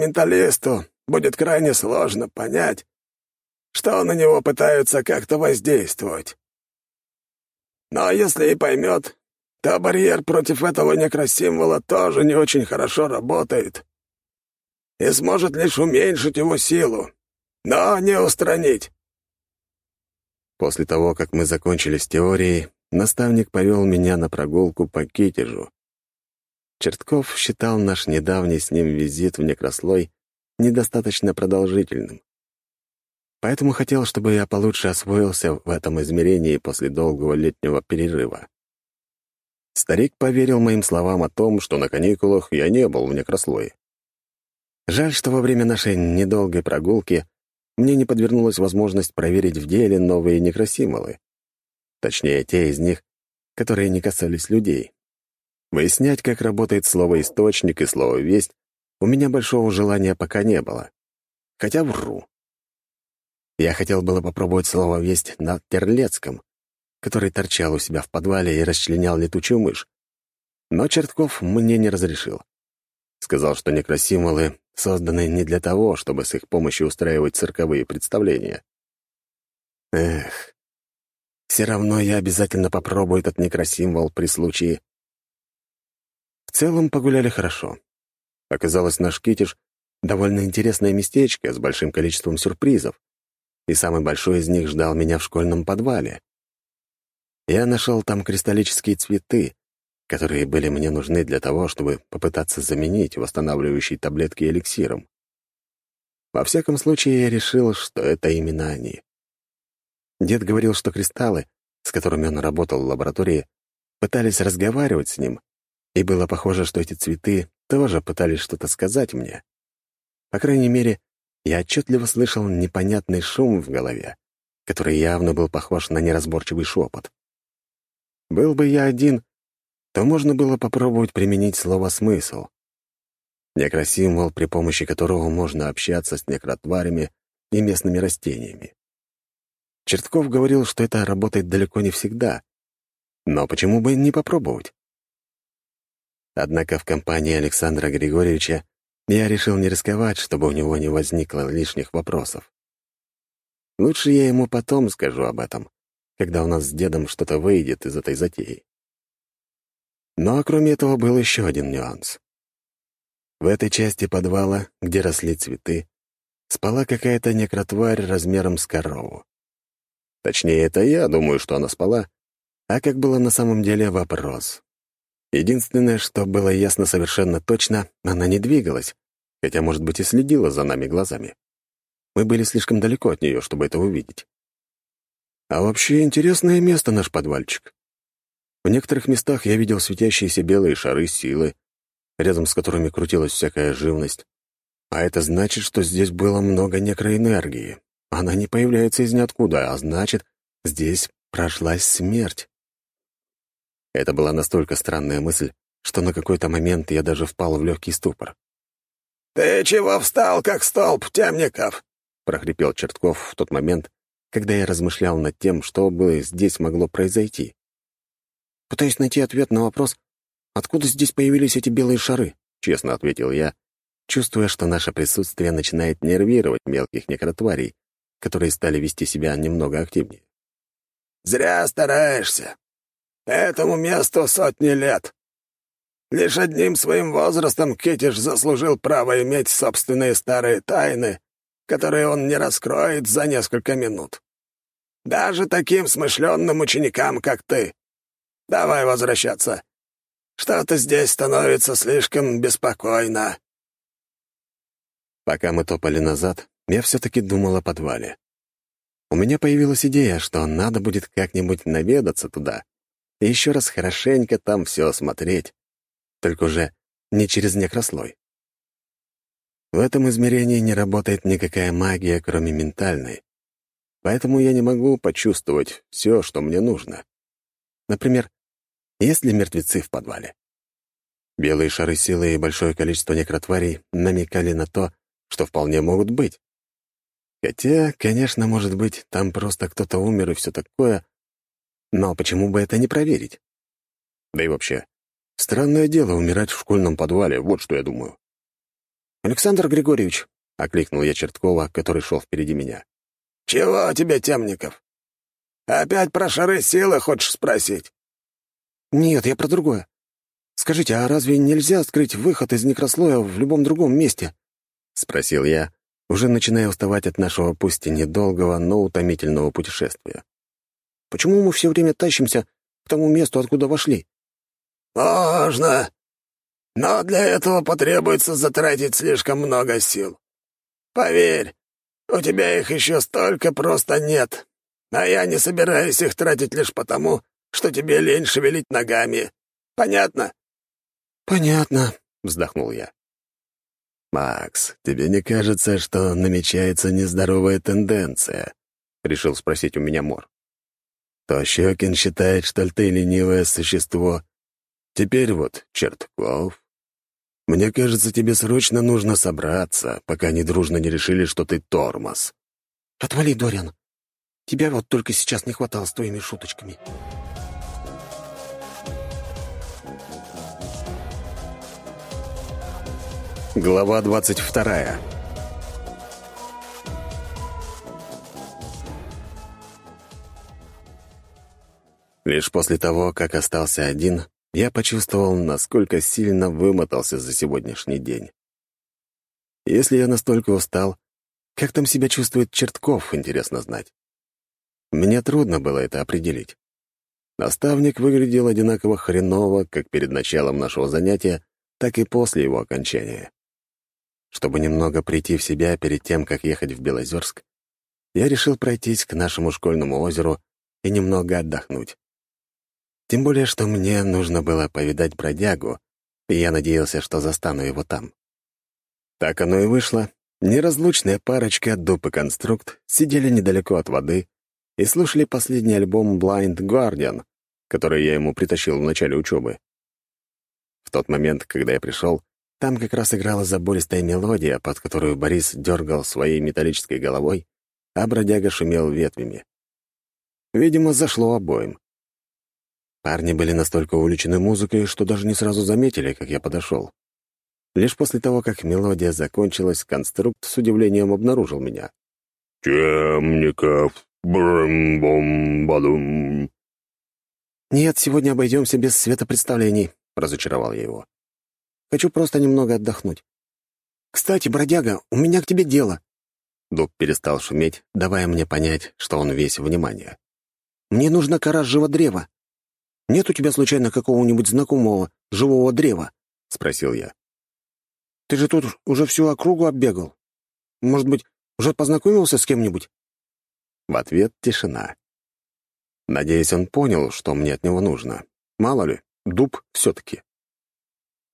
менталисту будет крайне сложно понять, что на него пытаются как-то воздействовать. Но если и поймет, то барьер против этого некросимвола тоже не очень хорошо работает и сможет лишь уменьшить его силу, но не устранить. После того, как мы закончили с теорией, наставник повел меня на прогулку по Китежу. Чертков считал наш недавний с ним визит в некрослой недостаточно продолжительным. Поэтому хотел, чтобы я получше освоился в этом измерении после долгого летнего перерыва. Старик поверил моим словам о том, что на каникулах я не был в некрослое. Жаль, что во время нашей недолгой прогулки мне не подвернулась возможность проверить в деле новые некросимволы. Точнее, те из них, которые не касались людей. Выяснять, как работает слово «источник» и слово «весть», у меня большого желания пока не было. Хотя вру. Я хотел было попробовать слово «весть» на Терлецком, который торчал у себя в подвале и расчленял летучую мышь. Но Чертков мне не разрешил. Сказал, что некросимволы созданы не для того, чтобы с их помощью устраивать цирковые представления. Эх, все равно я обязательно попробую этот некросимвол при случае. В целом погуляли хорошо. Оказалось, наш Китиш — довольно интересное местечко с большим количеством сюрпризов и самый большой из них ждал меня в школьном подвале. Я нашел там кристаллические цветы, которые были мне нужны для того, чтобы попытаться заменить восстанавливающие таблетки эликсиром. Во всяком случае, я решил, что это именно они. Дед говорил, что кристаллы, с которыми он работал в лаборатории, пытались разговаривать с ним, и было похоже, что эти цветы тоже пытались что-то сказать мне. По крайней мере, я отчетливо слышал непонятный шум в голове, который явно был похож на неразборчивый шепот. Был бы я один, то можно было попробовать применить слово «смысл». Некросимвол, при помощи которого можно общаться с некротварями и местными растениями. Чертков говорил, что это работает далеко не всегда. Но почему бы не попробовать? Однако в компании Александра Григорьевича я решил не рисковать, чтобы у него не возникло лишних вопросов. Лучше я ему потом скажу об этом, когда у нас с дедом что-то выйдет из этой затеи. Но кроме этого был еще один нюанс. В этой части подвала, где росли цветы, спала какая-то некротварь размером с корову. Точнее, это я думаю, что она спала, а как было на самом деле — вопрос. Единственное, что было ясно совершенно точно, она не двигалась, хотя, может быть, и следила за нами глазами. Мы были слишком далеко от нее, чтобы это увидеть. А вообще интересное место наш подвальчик. В некоторых местах я видел светящиеся белые шары силы, рядом с которыми крутилась всякая живность. А это значит, что здесь было много некроэнергии. Она не появляется из ниоткуда, а значит, здесь прошлась смерть. Это была настолько странная мысль, что на какой-то момент я даже впал в легкий ступор. «Ты чего встал, как столб, Темников?» — прохрипел Чертков в тот момент, когда я размышлял над тем, что бы здесь могло произойти. «Пытаюсь найти ответ на вопрос, откуда здесь появились эти белые шары?» — честно ответил я, чувствуя, что наше присутствие начинает нервировать мелких некротварей, которые стали вести себя немного активнее. «Зря стараешься. Этому месту сотни лет. Лишь одним своим возрастом Китиш заслужил право иметь собственные старые тайны, которые он не раскроет за несколько минут. Даже таким смышленным ученикам, как ты. Давай возвращаться. Что-то здесь становится слишком беспокойно. Пока мы топали назад, я все-таки думал о подвале. У меня появилась идея, что надо будет как-нибудь наведаться туда и еще раз хорошенько там все осмотреть, только уже не через некрослой. В этом измерении не работает никакая магия, кроме ментальной, поэтому я не могу почувствовать все, что мне нужно. Например, есть ли мертвецы в подвале? Белые шары силы и большое количество некротварей намекали на то, что вполне могут быть. Хотя, конечно, может быть, там просто кто-то умер и все такое, но почему бы это не проверить? Да и вообще, странное дело умирать в школьном подвале, вот что я думаю. «Александр Григорьевич», — окликнул я Черткова, который шел впереди меня. «Чего тебе, Темников? Опять про шары силы хочешь спросить?» «Нет, я про другое. Скажите, а разве нельзя скрыть выход из некрослоя в любом другом месте?» — спросил я, уже начиная уставать от нашего пусть и недолгого, но утомительного путешествия. «Почему мы все время тащимся к тому месту, откуда вошли?» «Можно, но для этого потребуется затратить слишком много сил. Поверь, у тебя их еще столько просто нет, а я не собираюсь их тратить лишь потому, что тебе лень шевелить ногами. Понятно?» «Понятно», — вздохнул я. «Макс, тебе не кажется, что намечается нездоровая тенденция?» — решил спросить у меня Мор то Щекин считает, что ты ленивое существо. Теперь вот Чертков. Мне кажется, тебе срочно нужно собраться, пока они дружно не решили, что ты тормоз». «Отвали, Дориан. Тебя вот только сейчас не хватало с твоими шуточками». Глава 22 Лишь после того, как остался один, я почувствовал, насколько сильно вымотался за сегодняшний день. Если я настолько устал, как там себя чувствует Чертков, интересно знать. Мне трудно было это определить. Наставник выглядел одинаково хреново, как перед началом нашего занятия, так и после его окончания. Чтобы немного прийти в себя перед тем, как ехать в Белозерск, я решил пройтись к нашему школьному озеру и немного отдохнуть. Тем более, что мне нужно было повидать бродягу, и я надеялся, что застану его там. Так оно и вышло. Неразлучная парочка Дуб и Конструкт сидели недалеко от воды и слушали последний альбом Blind Guardian, который я ему притащил в начале учебы. В тот момент, когда я пришел, там как раз играла забористая мелодия, под которую Борис дергал своей металлической головой, а бродяга шумел ветвями. Видимо, зашло обоим. Парни были настолько увлечены музыкой, что даже не сразу заметили, как я подошел. Лишь после того, как мелодия закончилась, конструкт с удивлением обнаружил меня. «Темников, брым-бом-бадум». «Нет, сегодня обойдемся без светопредставлений», — разочаровал я его. Хочу просто немного отдохнуть. Кстати, бродяга, у меня к тебе дело». Дуб перестал шуметь, давая мне понять, что он весь внимание. «Мне нужна кора живого древа. Нет у тебя случайно какого-нибудь знакомого живого древа?» — спросил я. «Ты же тут уже всю округу оббегал. Может быть, уже познакомился с кем-нибудь?» В ответ тишина. Надеюсь, он понял, что мне от него нужно. Мало ли, дуб все-таки.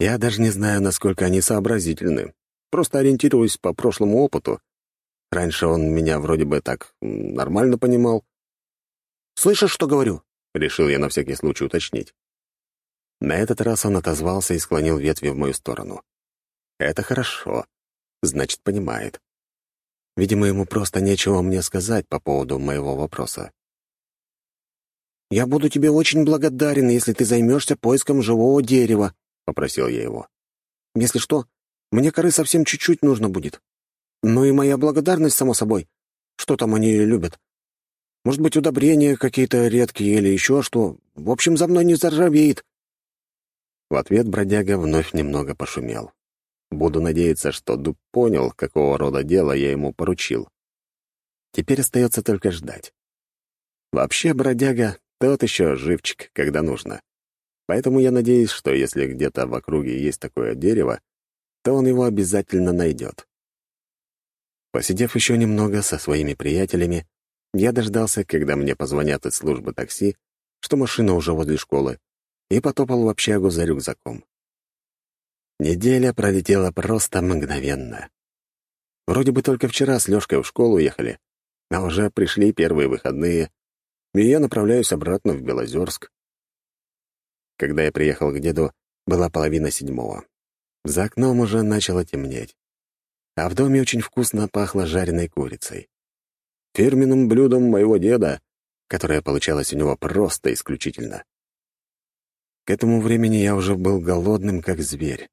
Я даже не знаю, насколько они сообразительны. Просто ориентируюсь по прошлому опыту. Раньше он меня вроде бы так нормально понимал. «Слышишь, что говорю?» — решил я на всякий случай уточнить. На этот раз он отозвался и склонил ветви в мою сторону. Это хорошо. Значит, понимает. Видимо, ему просто нечего мне сказать по поводу моего вопроса. «Я буду тебе очень благодарен, если ты займешься поиском живого дерева», — попросил я его. «Если что, мне коры совсем чуть-чуть нужно будет. Ну и моя благодарность, само собой. Что там они любят? Может быть, удобрения какие-то редкие или еще что. В общем, за мной не заржавеет». В ответ бродяга вновь немного пошумел. Буду надеяться, что Дуб понял, какого рода дело я ему поручил. Теперь остается только ждать. Вообще, бродяга — тот еще живчик, когда нужно. Поэтому я надеюсь, что если где-то в округе есть такое дерево, то он его обязательно найдет. Посидев еще немного со своими приятелями, я дождался, когда мне позвонят из службы такси, что машина уже возле школы, и потопал в общагу за рюкзаком. Неделя пролетела просто мгновенно. Вроде бы только вчера с Лёшкой в школу ехали, а уже пришли первые выходные, и я направляюсь обратно в Белозерск. Когда я приехал к деду, была половина седьмого. За окном уже начало темнеть. А в доме очень вкусно пахло жареной курицей. Фирменным блюдом моего деда, которое получалось у него просто исключительно. К этому времени я уже был голодным, как зверь.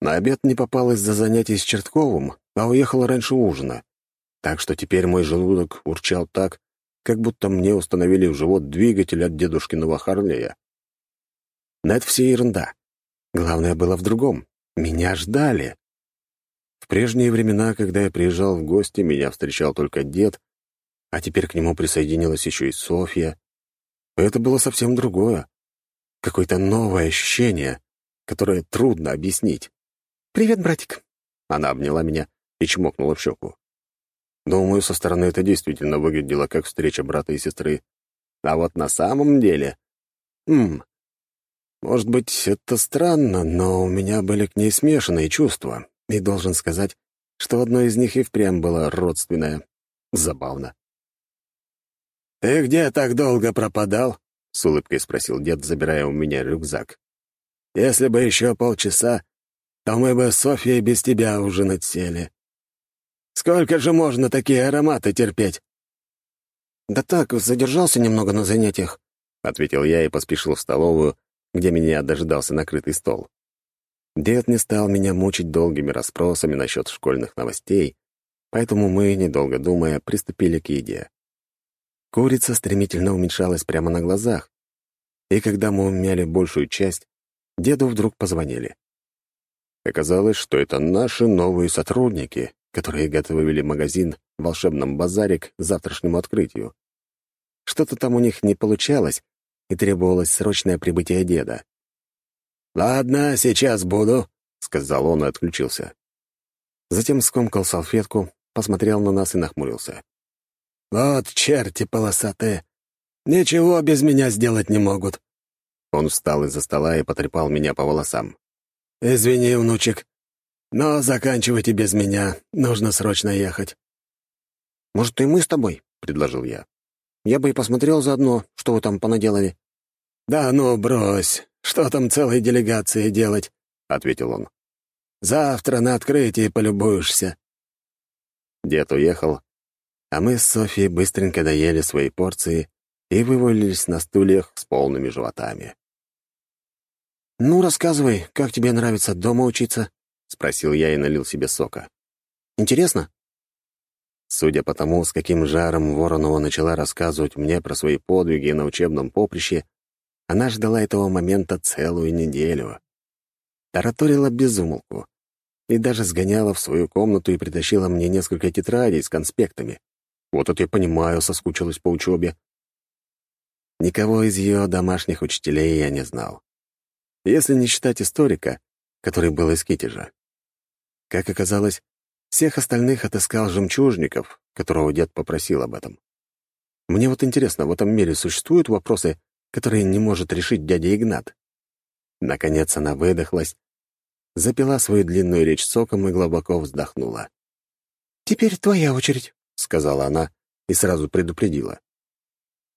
На обед не попал из-за занятий с Чертковым, а уехал раньше ужина. Так что теперь мой желудок урчал так, как будто мне установили в живот двигатель от дедушкиного Харлея. Но это все ерунда. Главное было в другом. Меня ждали. В прежние времена, когда я приезжал в гости, меня встречал только дед, а теперь к нему присоединилась еще и Софья. Это было совсем другое. Какое-то новое ощущение, которое трудно объяснить. «Привет, братик!» Она обняла меня и чмокнула в щеку. Думаю, со стороны это действительно выглядело как встреча брата и сестры. А вот на самом деле... Хм... Может быть, это странно, но у меня были к ней смешанные чувства, и должен сказать, что одно из них и впрямь было родственное. Забавно. «Ты где так долго пропадал?» — с улыбкой спросил дед, забирая у меня рюкзак. «Если бы еще полчаса, то мы бы с Софьей без тебя ужинать сели. Сколько же можно такие ароматы терпеть?» «Да так, задержался немного на занятиях», — ответил я и поспешил в столовую, где меня дожидался накрытый стол. Дед не стал меня мучить долгими расспросами насчет школьных новостей, поэтому мы, недолго думая, приступили к еде. Курица стремительно уменьшалась прямо на глазах, и когда мы умяли большую часть, деду вдруг позвонили. Оказалось, что это наши новые сотрудники, которые готовили магазин в волшебном базаре к завтрашнему открытию. Что-то там у них не получалось, и требовалось срочное прибытие деда. «Ладно, сейчас буду», — сказал он и отключился. Затем скомкал салфетку, посмотрел на нас и нахмурился. «Вот черти полосатые! Ничего без меня сделать не могут!» Он встал из-за стола и потрепал меня по волосам. «Извини, внучек, но заканчивайте без меня, нужно срочно ехать». «Может, и мы с тобой?» — предложил я. «Я бы и посмотрел заодно, что вы там понаделали». «Да ну, брось, что там целой делегации делать?» — ответил он. «Завтра на открытии полюбуешься». Дед уехал, а мы с Софией быстренько доели свои порции и вывалились на стульях с полными животами. «Ну, рассказывай, как тебе нравится дома учиться?» — спросил я и налил себе сока. «Интересно?» Судя по тому, с каким жаром Воронова начала рассказывать мне про свои подвиги на учебном поприще, она ждала этого момента целую неделю. Тараторила безумолку и даже сгоняла в свою комнату и притащила мне несколько тетрадей с конспектами. Вот это я понимаю, соскучилась по учебе. Никого из ее домашних учителей я не знал. Если не считать историка, который был из Китежа. Как оказалось, всех остальных отыскал жемчужников, которого дед попросил об этом. Мне вот интересно, в этом мире существуют вопросы, которые не может решить дядя Игнат? Наконец она выдохлась, запила свою длинную речь соком и глубоко вздохнула. «Теперь твоя очередь», — сказала она и сразу предупредила.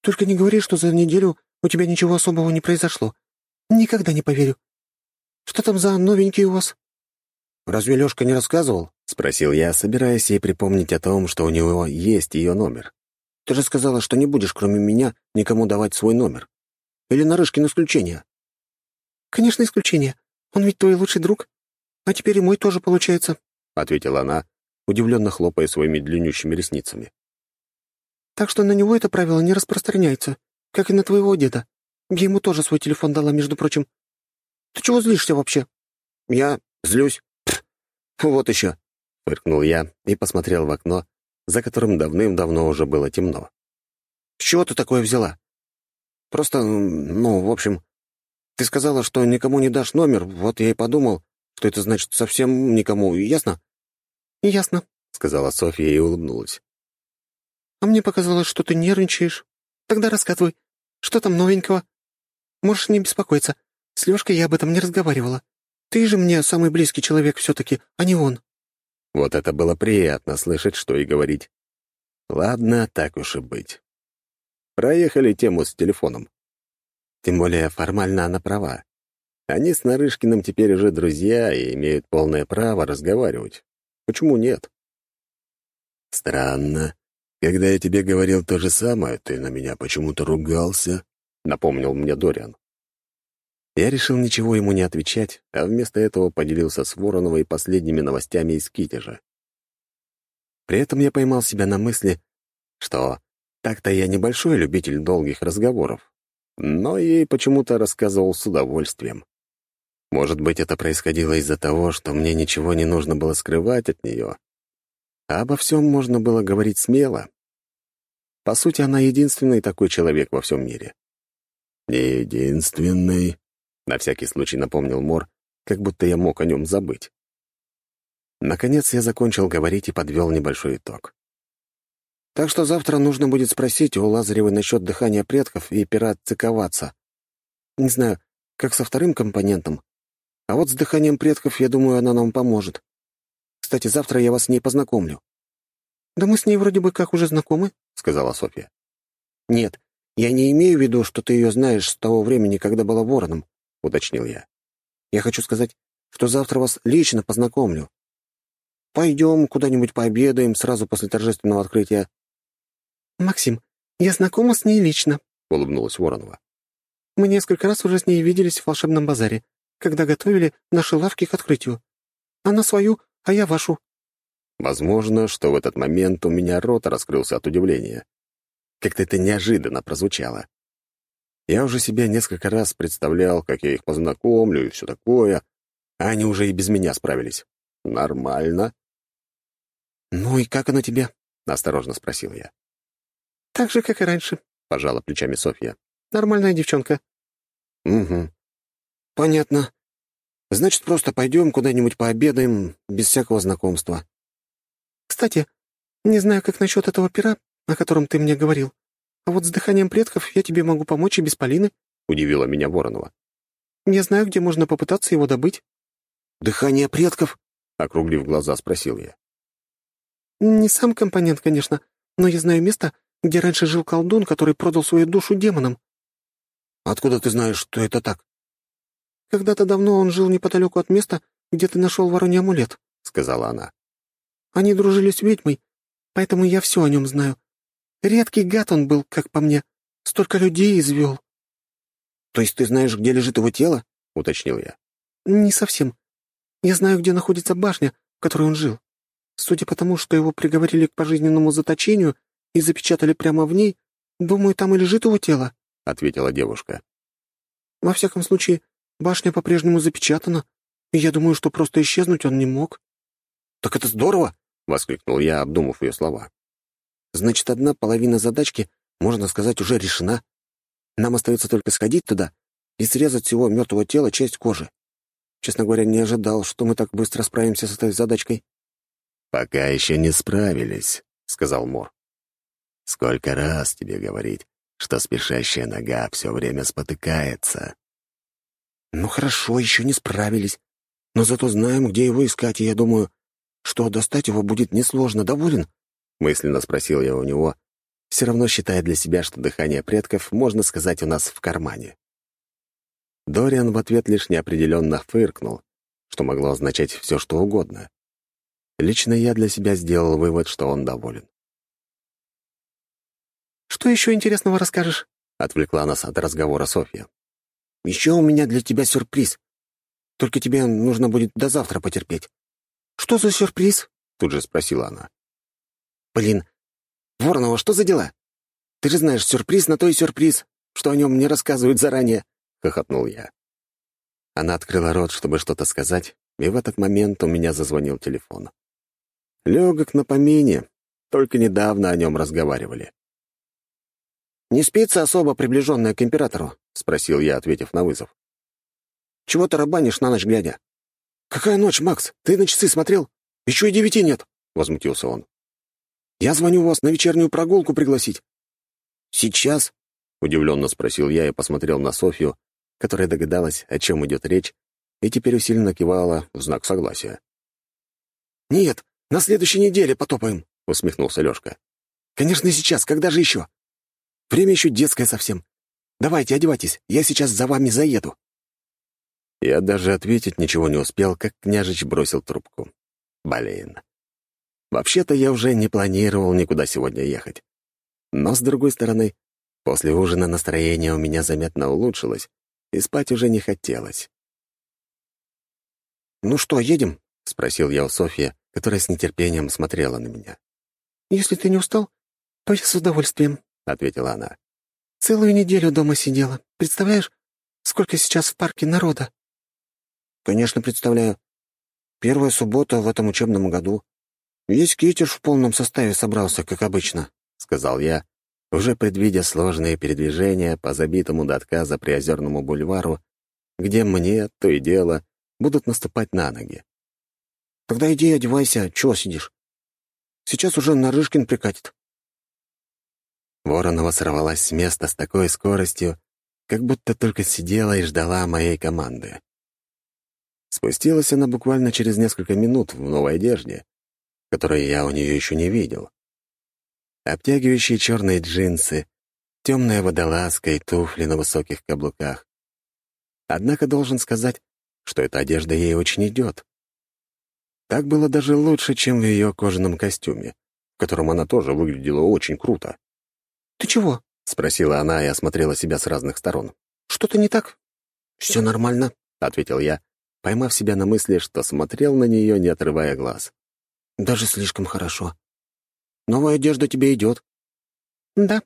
«Только не говори, что за неделю у тебя ничего особого не произошло. Никогда не поверю. Что там за новенький у вас?» «Разве Лёшка не рассказывал?» — спросил я, собираясь ей припомнить о том, что у него есть ее номер. «Ты же сказала, что не будешь, кроме меня, никому давать свой номер. Или Нарышкин исключение?» «Конечно, исключение. Он ведь твой лучший друг. А теперь и мой тоже получается», — ответила она, удивленно хлопая своими длиннющими ресницами. «Так что на него это правило не распространяется, как и на твоего деда. Я ему тоже свой телефон дала, между прочим. Ты чего злишься вообще?» «Я злюсь. Пф, вот еще», — фыркнул я и посмотрел в окно, за которым давным-давно уже было темно. «С чего ты такое взяла?» «Просто, ну, в общем, ты сказала, что никому не дашь номер, вот я и подумал, что это значит совсем никому, ясно?» «Ясно», — сказала Софья и улыбнулась. «А мне показалось, что ты нервничаешь. Тогда рассказывай, что там новенького? Можешь не беспокоиться. С Лёшкой я об этом не разговаривала. Ты же мне самый близкий человек все-таки, а не он». Вот это было приятно слышать, что и говорить. Ладно, так уж и быть. Проехали тему с телефоном. Тем более формально она права. Они с Нарышкиным теперь уже друзья и имеют полное право разговаривать. Почему нет? Странно. Когда я тебе говорил то же самое, ты на меня почему-то ругался, — напомнил мне Дориан. Я решил ничего ему не отвечать, а вместо этого поделился с Вороновой последними новостями из Китежа. При этом я поймал себя на мысли, что так-то я небольшой любитель долгих разговоров, но ей почему-то рассказывал с удовольствием. Может быть, это происходило из-за того, что мне ничего не нужно было скрывать от нее, а обо всем можно было говорить смело. По сути, она единственный такой человек во всем мире. «Не единственный», — на всякий случай напомнил Мор, как будто я мог о нем забыть. Наконец я закончил говорить и подвел небольшой итог. Так что завтра нужно будет спросить у Лазаревой насчет дыхания предков и пират-циковаться. Не знаю, как со вторым компонентом, а вот с дыханием предков, я думаю, она нам поможет. Кстати, завтра я вас с ней познакомлю». «Да мы с ней вроде бы как уже знакомы», — сказала Софья. «Нет, я не имею в виду, что ты ее знаешь с того времени, когда была вороном», — уточнил я. «Я хочу сказать, что завтра вас лично познакомлю. Пойдем куда-нибудь пообедаем сразу после торжественного открытия. «Максим, я знакома с ней лично», — улыбнулась Воронова. «Мы несколько раз уже с ней виделись в волшебном базаре, когда готовили наши лавки к открытию. Она свою, а я вашу». Возможно, что в этот момент у меня рот раскрылся от удивления. Как-то это неожиданно прозвучало. Я уже себя несколько раз представлял, как я их познакомлю и все такое, а они уже и без меня справились. Нормально. «Ну и как она тебе?» — осторожно спросил я. «Так же, как и раньше», — пожала плечами Софья. «Нормальная девчонка». «Угу. Понятно. Значит, просто пойдем куда-нибудь пообедаем, без всякого знакомства». «Кстати, не знаю, как насчет этого пера, о котором ты мне говорил, а вот с дыханием предков я тебе могу помочь и без Полины», — удивила меня Воронова. «Я знаю, где можно попытаться его добыть». «Дыхание предков?» — округлив глаза, спросил я. «Не сам компонент, конечно, но я знаю место, где раньше жил колдун, который продал свою душу демонам». «Откуда ты знаешь, что это так?» «Когда-то давно он жил неподалеку от места, где ты нашел вороний амулет», — сказала она. «Они дружили с ведьмой, поэтому я все о нем знаю. Редкий гад он был, как по мне. Столько людей извел». «То есть ты знаешь, где лежит его тело?» — уточнил я. «Не совсем. Я знаю, где находится башня, в которой он жил. Судя по тому, что его приговорили к пожизненному заточению и запечатали прямо в ней, думаю, там и лежит его тело», — ответила девушка. «Во всяком случае, башня по-прежнему запечатана, и я думаю, что просто исчезнуть он не мог». «Так это здорово!» — воскликнул я, обдумав ее слова. «Значит, одна половина задачки, можно сказать, уже решена. Нам остается только сходить туда и срезать всего мертвого тела часть кожи. Честно говоря, не ожидал, что мы так быстро справимся с этой задачкой». «Пока еще не справились», — сказал Мор. «Сколько раз тебе говорить, что спешащая нога все время спотыкается?» «Ну хорошо, еще не справились. Но зато знаем, где его искать, и я думаю, что достать его будет несложно. Доволен?» — мысленно спросил я у него, все равно считая для себя, что дыхание предков, можно сказать, у нас в кармане. Дориан в ответ лишь неопределенно фыркнул, что могло означать все, что угодно. Лично я для себя сделал вывод, что он доволен. «Что еще интересного расскажешь?» — отвлекла нас от разговора Софья. «Еще у меня для тебя сюрприз. Только тебе нужно будет до завтра потерпеть». «Что за сюрприз?» — тут же спросила она. «Блин, Воронова, что за дела? Ты же знаешь, сюрприз на то и сюрприз, что о нем не рассказывают заранее», — хохотнул я. Она открыла рот, чтобы что-то сказать, и в этот момент у меня зазвонил телефон. Легок на помине, только недавно о нем разговаривали. «Не спится особо приближенная к императору?» — спросил я, ответив на вызов. «Чего ты рабанишь на ночь глядя?» «Какая ночь, Макс? Ты на часы смотрел? Еще и девяти нет!» — возмутился он. «Я звоню вас на вечернюю прогулку пригласить». «Сейчас?» — удивленно спросил я и посмотрел на Софью, которая догадалась, о чем идет речь, и теперь усиленно кивала в знак согласия. «Нет, на следующей неделе потопаем», — усмехнулся Лёшка. «Конечно, сейчас. Когда же еще? Время еще детское совсем. Давайте, одевайтесь. Я сейчас за вами заеду». Я даже ответить ничего не успел, как княжич бросил трубку. Блин. Вообще-то я уже не планировал никуда сегодня ехать. Но, с другой стороны, после ужина настроение у меня заметно улучшилось, и спать уже не хотелось. «Ну что, едем?» — спросил я у Софьи, которая с нетерпением смотрела на меня. «Если ты не устал, то я с удовольствием», — ответила она. «Целую неделю дома сидела. Представляешь, сколько сейчас в парке народа?» «Конечно, представляю. Первая суббота в этом учебном году. Весь китеж в полном составе собрался, как обычно», — сказал я, уже предвидя сложные передвижения по забитому до отказа приозерному бульвару, где мне, то и дело, будут наступать на ноги. «Тогда иди одевайся, чего сидишь? Сейчас уже Нарышкин прикатит». Воронова сорвалась с места с такой скоростью, как будто только сидела и ждала моей команды. Спустилась она буквально через несколько минут в новой одежде, которую я у нее еще не видел. Обтягивающие черные джинсы, темная водолазка и туфли на высоких каблуках. Однако должен сказать, что эта одежда ей очень идет. Так было даже лучше, чем в ее кожаном костюме, в котором она тоже выглядела очень круто. «Ты чего?» — спросила она и осмотрела себя с разных сторон. «Что-то не так?» «Все нормально», — ответил я, поймав себя на мысли, что смотрел на нее, не отрывая глаз. «Даже слишком хорошо. Новая одежда тебе идет». «Да.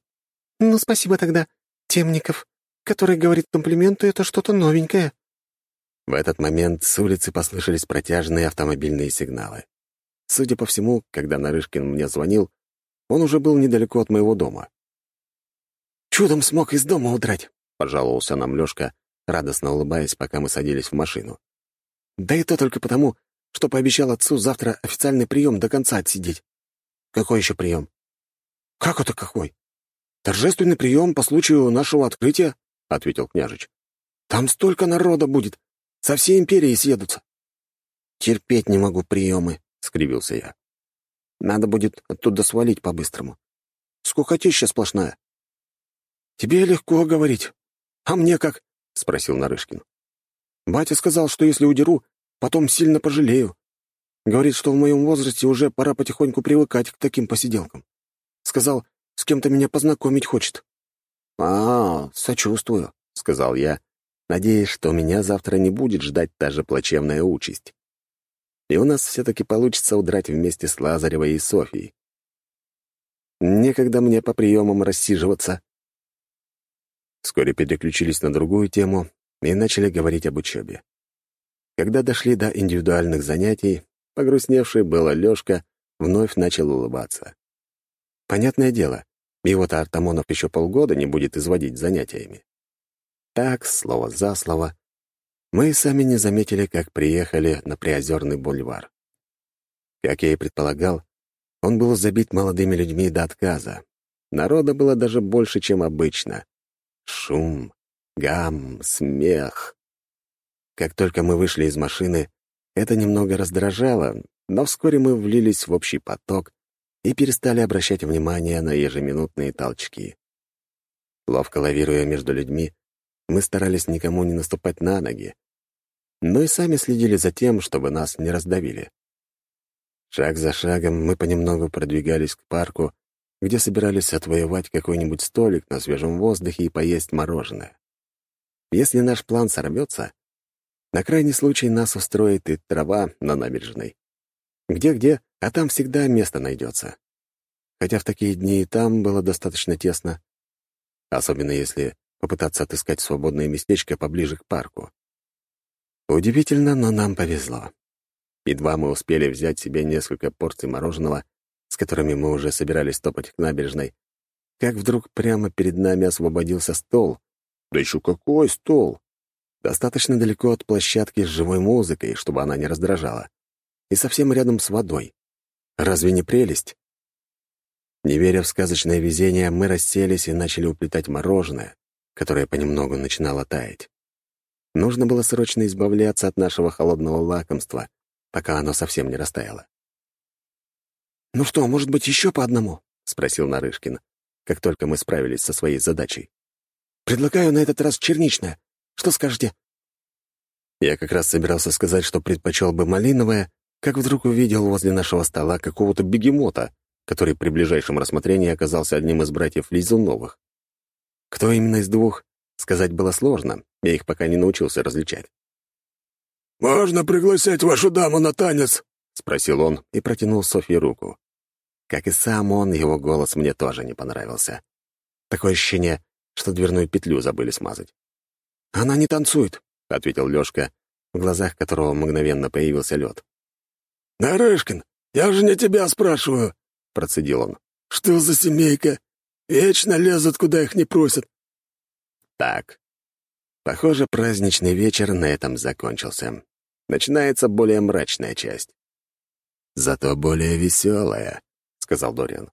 Ну, спасибо тогда, Темников, который говорит комплименты — это что-то новенькое». В этот момент с улицы послышались протяжные автомобильные сигналы. Судя по всему, когда Нарышкин мне звонил, он уже был недалеко от моего дома. «Чудом смог из дома удрать», — пожаловался нам Лёшка, радостно улыбаясь, пока мы садились в машину. «Да и то только потому, что пообещал отцу завтра официальный прием до конца отсидеть». «Какой еще прием?» «Как это какой?» «Торжественный прием по случаю нашего открытия», — ответил княжич. «Там столько народа будет, со всей империи съедутся». «Терпеть не могу приемы», — скривился я. «Надо будет оттуда свалить по-быстрому. Скукотища сплошная». «Тебе легко говорить. А мне как?» — спросил Нарышкин. «Батя сказал, что если удеру, потом сильно пожалею. Говорит, что в моем возрасте уже пора потихоньку привыкать к таким посиделкам. Сказал, с кем-то меня познакомить хочет». «А, сочувствую», — сказал я, надеясь, что меня завтра не будет ждать та же плачевная участь. И у нас все-таки получится удрать вместе с Лазаревой и Софией. Некогда мне по приемам рассиживаться. Вскоре переключились на другую тему и начали говорить об учебе. Когда дошли до индивидуальных занятий, погрустневший было Лёшка вновь начал улыбаться. Понятное дело, его-то Артамонов еще полгода не будет изводить занятиями. Так, слово за слово, мы сами не заметили, как приехали на Приозерный бульвар. Как я и предполагал, он был забит молодыми людьми до отказа. Народа было даже больше, чем обычно. Шум, гам, смех. Как только мы вышли из машины, это немного раздражало, но вскоре мы влились в общий поток и перестали обращать внимание на ежеминутные толчки. Ловко лавируя между людьми, мы старались никому не наступать на ноги, но и сами следили за тем, чтобы нас не раздавили. Шаг за шагом мы понемногу продвигались к парку, где собирались отвоевать какой-нибудь столик на свежем воздухе и поесть мороженое. Если наш план сорвется, на крайний случай нас устроит и трава на набережной. Где-где, а там всегда место найдется. Хотя в такие дни и там было достаточно тесно, особенно если попытаться отыскать свободное местечко поближе к парку. Удивительно, но нам повезло. Едва мы успели взять себе несколько порций мороженого, с которыми мы уже собирались топать к набережной, как вдруг прямо перед нами освободился стол. Да еще какой стол! Достаточно далеко от площадки с живой музыкой, чтобы она не раздражала. И совсем рядом с водой. Разве не прелесть? Не веря в сказочное везение, мы расселись и начали уплетать мороженое, которая понемногу начинала таять. Нужно было срочно избавляться от нашего холодного лакомства, пока оно совсем не растаяло. «Ну что, может быть, еще по одному?» — спросил Нарышкин, как только мы справились со своей задачей. «Предлагаю на этот раз черничное. Что скажете?» Я как раз собирался сказать, что предпочел бы малиновое, как вдруг увидел возле нашего стола какого-то бегемота, который при ближайшем рассмотрении оказался одним из братьев Лизуновых. Кто именно из двух, Сказать было сложно, я их пока не научился различать. «Можно пригласить вашу даму на танец?» — спросил он и протянул Софье руку. Как и сам он, его голос мне тоже не понравился. Такое ощущение, что дверную петлю забыли смазать. «Она не танцует», — ответил Лёшка, в глазах которого мгновенно появился лед. «Нарышкин, я же не тебя спрашиваю», — процедил он. «Что за семейка? Вечно лезут, куда их не просят». Так. Похоже, праздничный вечер на этом закончился. Начинается более мрачная часть. «Зато более веселая», — сказал Дориан.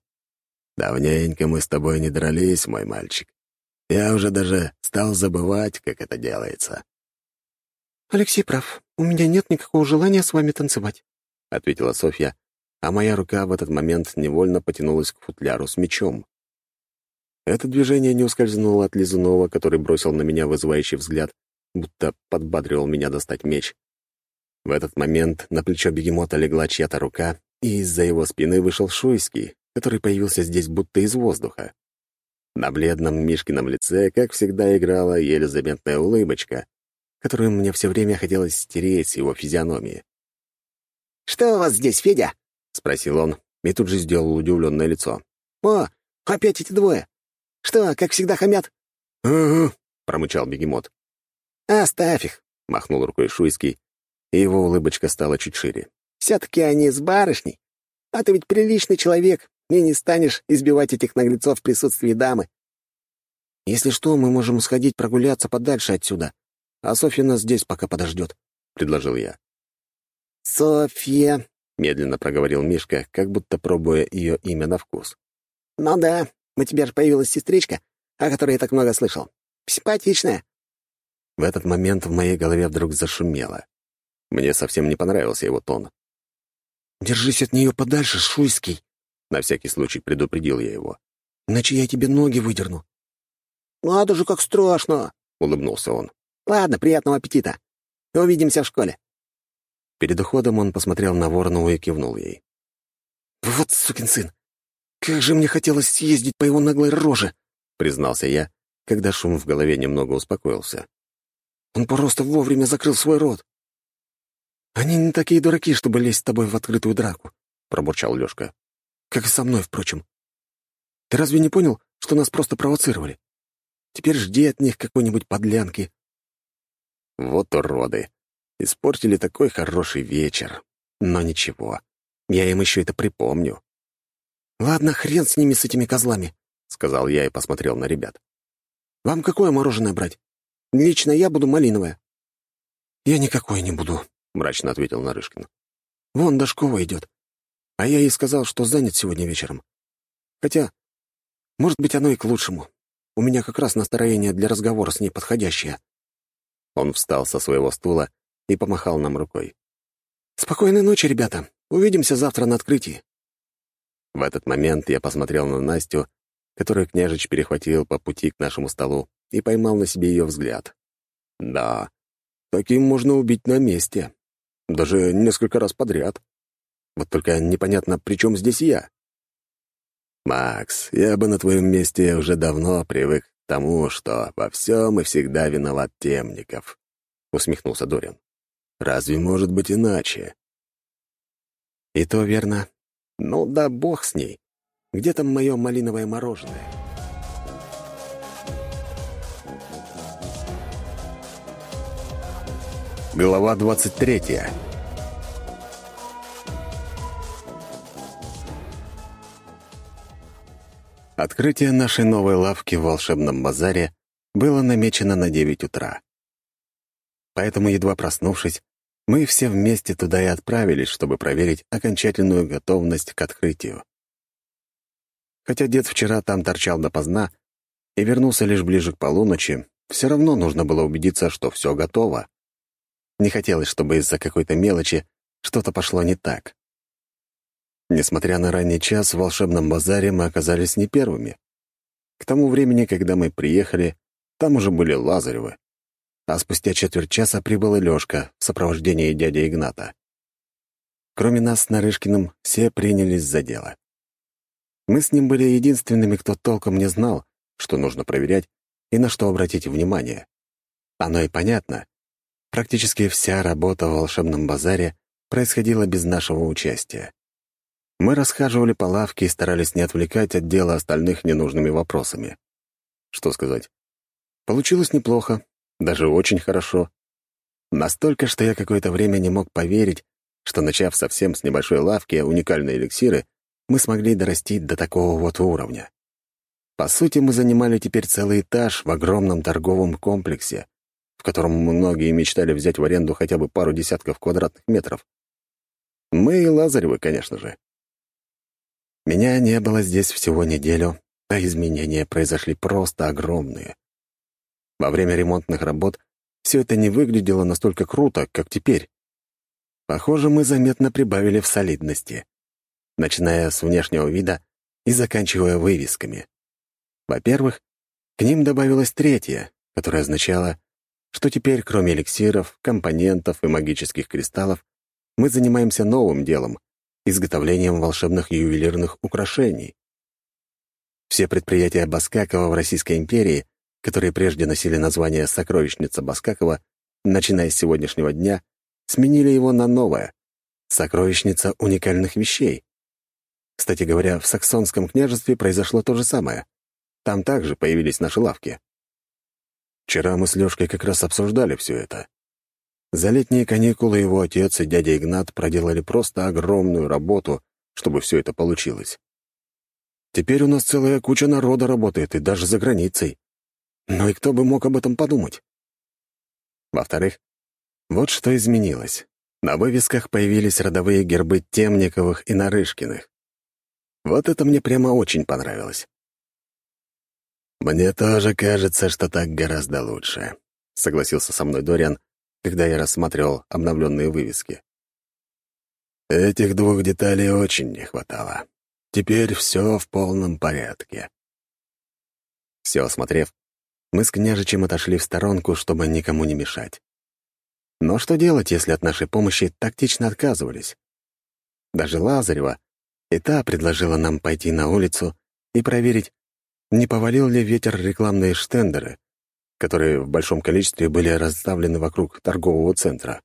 «Давненько мы с тобой не дрались, мой мальчик. Я уже даже стал забывать, как это делается». «Алексей прав. У меня нет никакого желания с вами танцевать», — ответила Софья, а моя рука в этот момент невольно потянулась к футляру с мечом. Это движение не ускользнуло от Лизунова, который бросил на меня вызывающий взгляд, будто подбадривал меня достать меч. В этот момент на плечо бегемота легла чья-то рука, и из-за его спины вышел Шуйский, который появился здесь будто из воздуха. На бледном Мишкином лице, как всегда, играла еле заметная улыбочка, которую мне все время хотелось стереть с его физиономии. «Что у вас здесь, Федя?» — спросил он, и тут же сделал удивленное лицо. «О, опять эти двое! Что, как всегда, хамят?» «Угу», — промычал бегемот. «Оставь их», — махнул рукой Шуйский, и его улыбочка стала чуть шире. «Все-таки они с барышней. А ты ведь приличный человек, и не станешь избивать этих наглецов в присутствии дамы». «Если что, мы можем сходить прогуляться подальше отсюда, а Софья нас здесь пока подождет», — предложил я. «Софья», — медленно проговорил Мишка, как будто пробуя ее имя на вкус. «Ну да, у тебя же появилась сестричка, о которой я так много слышал. Симпатичная». В этот момент в моей голове вдруг зашумело. Мне совсем не понравился его тон. «Держись от нее подальше, Шуйский!» На всякий случай предупредил я его. «Иначе я тебе ноги выдерну». «Надо же, как страшно!» — улыбнулся он. «Ладно, приятного аппетита. Увидимся в школе». Перед уходом он посмотрел на Воронову и кивнул ей. «Вот сукин сын! Как же мне хотелось съездить по его наглой роже!» — признался я, когда шум в голове немного успокоился. «Он просто вовремя закрыл свой рот. «Они не такие дураки, чтобы лезть с тобой в открытую драку», — пробурчал Лёшка. «Как и со мной, впрочем. Ты разве не понял, что нас просто провоцировали? Теперь жди от них какой-нибудь подлянки». Вот уроды. Испортили такой хороший вечер. Но ничего, я им еще это припомню. «Ладно, хрен с ними, с этими козлами», — сказал я и посмотрел на ребят. «Вам какое мороженое брать? Лично я буду малиновое». «Я никакое не буду», — мрачно ответил Нарышкин. «Вон Дашкова идет. А я ей сказал, что занят сегодня вечером. Хотя, может быть, оно и к лучшему. У меня как раз настроение для разговора с ней подходящее». Он встал со своего стула и помахал нам рукой. «Спокойной ночи, ребята. Увидимся завтра на открытии». В этот момент я посмотрел на Настю, которую княжич перехватил по пути к нашему столу и поймал на себе ее взгляд. Да, таким можно убить на месте. Даже несколько раз подряд. Вот только непонятно, при чем здесь я. «Макс, я бы на твоем месте уже давно привык к тому, что во всем и всегда виноват Темников», — усмехнулся Дорин. «Разве может быть иначе?» «И то верно. Ну да бог с ней. Где там мое малиновое мороженое?» Глава двадцать третья. Открытие нашей новой лавки в волшебном базаре было намечено на девять утра. Поэтому, едва проснувшись, мы все вместе туда и отправились, чтобы проверить окончательную готовность к открытию. Хотя дед вчера там торчал допоздна и вернулся лишь ближе к полуночи, все равно нужно было убедиться, что все готово. Не хотелось, чтобы из-за какой-то мелочи что-то пошло не так. Несмотря на ранний час, в волшебном базаре мы оказались не первыми. К тому времени, когда мы приехали, там уже были Лазаревы. А спустя четверть часа прибыл и Лёшка в сопровождении дяди Игната. Кроме нас с Нарышкиным, все принялись за дело. Мы с ним были единственными, кто толком не знал, что нужно проверять и на что обратить внимание. Оно и понятно. Практически вся работа в волшебном базаре происходила без нашего участия. Мы расхаживали по лавке и старались не отвлекать от дела остальных ненужными вопросами. Что сказать? Получилось неплохо, даже очень хорошо. Настолько, что я какое-то время не мог поверить, что, начав совсем с небольшой лавки уникальные эликсиры, мы смогли дорасти до такого вот уровня. По сути, мы занимали теперь целый этаж в огромном торговом комплексе, в котором многие мечтали взять в аренду хотя бы пару десятков квадратных метров. Мы и Лазаревы, конечно же. Меня не было здесь всего неделю, а изменения произошли просто огромные. Во время ремонтных работ все это не выглядело настолько круто, как теперь. Похоже, мы заметно прибавили в солидности, начиная с внешнего вида и заканчивая вывесками. Во-первых, к ним добавилась третья, которая означала, что теперь, кроме эликсиров, компонентов и магических кристаллов, мы занимаемся новым делом — изготовлением волшебных ювелирных украшений. Все предприятия Баскакова в Российской империи которые прежде носили название «Сокровищница Баскакова», начиная с сегодняшнего дня, сменили его на новое — «Сокровищница уникальных вещей». Кстати говоря, в Саксонском княжестве произошло то же самое. Там также появились наши лавки. Вчера мы с Лёшкой как раз обсуждали все это. За летние каникулы его отец и дядя Игнат проделали просто огромную работу, чтобы все это получилось. Теперь у нас целая куча народа работает, и даже за границей. Ну и кто бы мог об этом подумать? Во-вторых, вот что изменилось. На вывесках появились родовые гербы Темниковых и Нарышкиных. Вот это мне прямо очень понравилось. «Мне тоже кажется, что так гораздо лучше», — согласился со мной Дориан, когда я рассматривал обновленные вывески. Этих двух деталей очень не хватало. Теперь все в полном порядке. Все осмотрев, мы с княжичем отошли в сторонку, чтобы никому не мешать. Но что делать, если от нашей помощи тактично отказывались? Даже Лазарева и та предложила нам пойти на улицу и проверить, не повалил ли ветер рекламные штендеры, которые в большом количестве были расставлены вокруг торгового центра.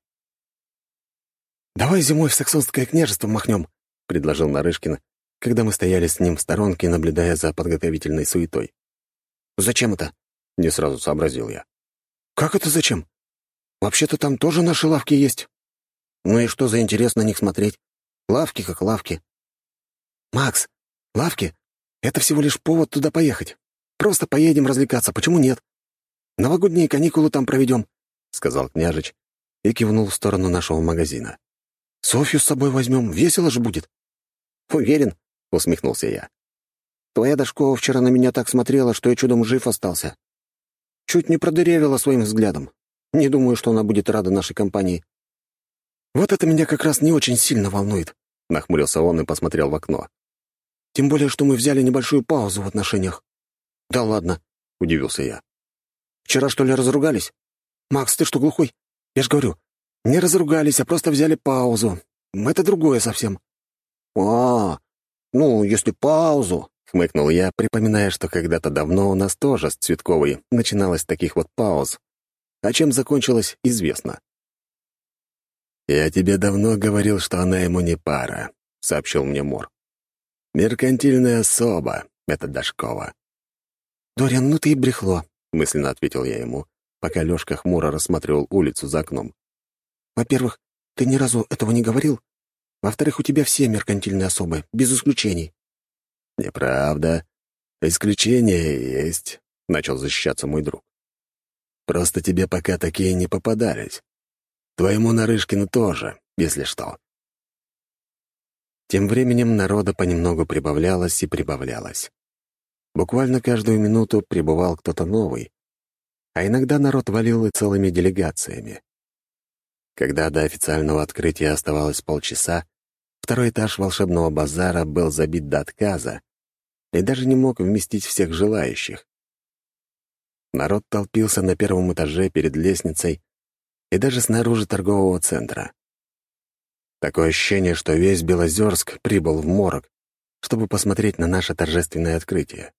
«Давай зимой в Саксонское княжество махнем», — предложил Нарышкин, когда мы стояли с ним в сторонке, наблюдая за подготовительной суетой. «Зачем это?» — не сразу сообразил я. «Как это зачем? Вообще-то там тоже наши лавки есть. Ну и что за интерес на них смотреть? Лавки как лавки. Макс, лавки — это всего лишь повод туда поехать. Просто поедем развлекаться, почему нет? Новогодние каникулы там проведем», — сказал княжич и кивнул в сторону нашего магазина. «Софью с собой возьмем, весело же будет». «Уверен», — усмехнулся я. «Твоя Дашкова вчера на меня так смотрела, что я чудом жив остался. Чуть не продырявила своим взглядом. Не думаю, что она будет рада нашей компании. «Вот это меня как раз не очень сильно волнует», — нахмурился он и посмотрел в окно. «Тем более, что мы взяли небольшую паузу в отношениях». «Да ладно», — удивился я. «Вчера, что ли, разругались? Макс, ты что, глухой? Я ж говорю, не разругались, а просто взяли паузу. Это другое совсем». «А, ну, если паузу», — хмыкнул я, припоминая, что когда-то давно у нас тоже с Цветковой начиналось таких вот пауз. А чем закончилось, известно. «Я тебе давно говорил, что она ему не пара», — сообщил мне Мор. «Меркантильная особа, это Дашкова». «Дориан, ну ты и брехло», — мысленно ответил я ему, пока Лёшка хмуро рассматривал улицу за окном. «Во-первых, ты ни разу этого не говорил. Во-вторых, у тебя все меркантильные особы, без исключений. «Неправда. Исключения есть», — начал защищаться мой друг. «Просто тебе пока такие не попадались. Твоему Нарышкину тоже, если что». Тем временем народа понемногу прибавлялось и прибавлялось. Буквально каждую минуту прибывал кто-то новый, а иногда народ валил и целыми делегациями. Когда до официального открытия оставалось полчаса, второй этаж волшебного базара был забит до отказа, и даже не мог вместить всех желающих. Народ толпился на первом этаже перед лестницей и даже снаружи торгового центра. Такое ощущение, что весь Белозерск прибыл в морг, чтобы посмотреть на наше торжественное открытие.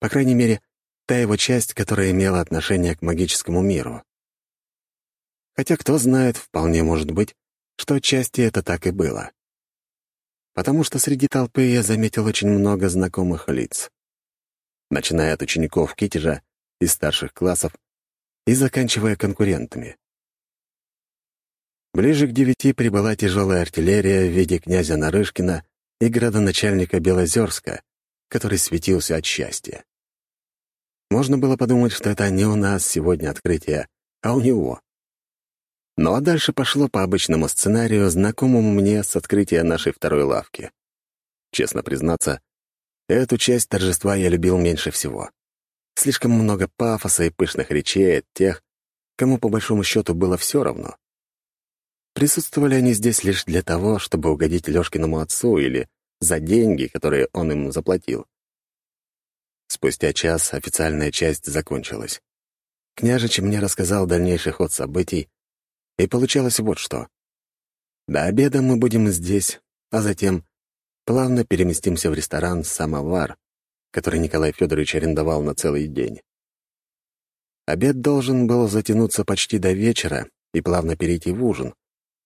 По крайней мере, та его часть, которая имела отношение к магическому миру. Хотя, кто знает, вполне может быть, что отчасти это так и было. Потому что среди толпы я заметил очень много знакомых лиц. Начиная от учеников Китежа из старших классов и заканчивая конкурентами. Ближе к девяти прибыла тяжелая артиллерия в виде князя Нарышкина и градоначальника Белозерска, который светился от счастья. Можно было подумать, что это не у нас сегодня открытие, а у него. Ну а дальше пошло по обычному сценарию, знакомому мне с открытия нашей второй лавки. Честно признаться, эту часть торжества я любил меньше всего. Слишком много пафоса и пышных речей от тех, кому по большому счету было все равно. Присутствовали они здесь лишь для того, чтобы угодить Лёшкиному отцу или за деньги, которые он им заплатил. Спустя час официальная часть закончилась. Княжич мне рассказал дальнейший ход событий, и получалось вот что. До обеда мы будем здесь, а затем плавно переместимся в ресторан «Самовар», который Николай Федорович арендовал на целый день. Обед должен был затянуться почти до вечера и плавно перейти в ужин,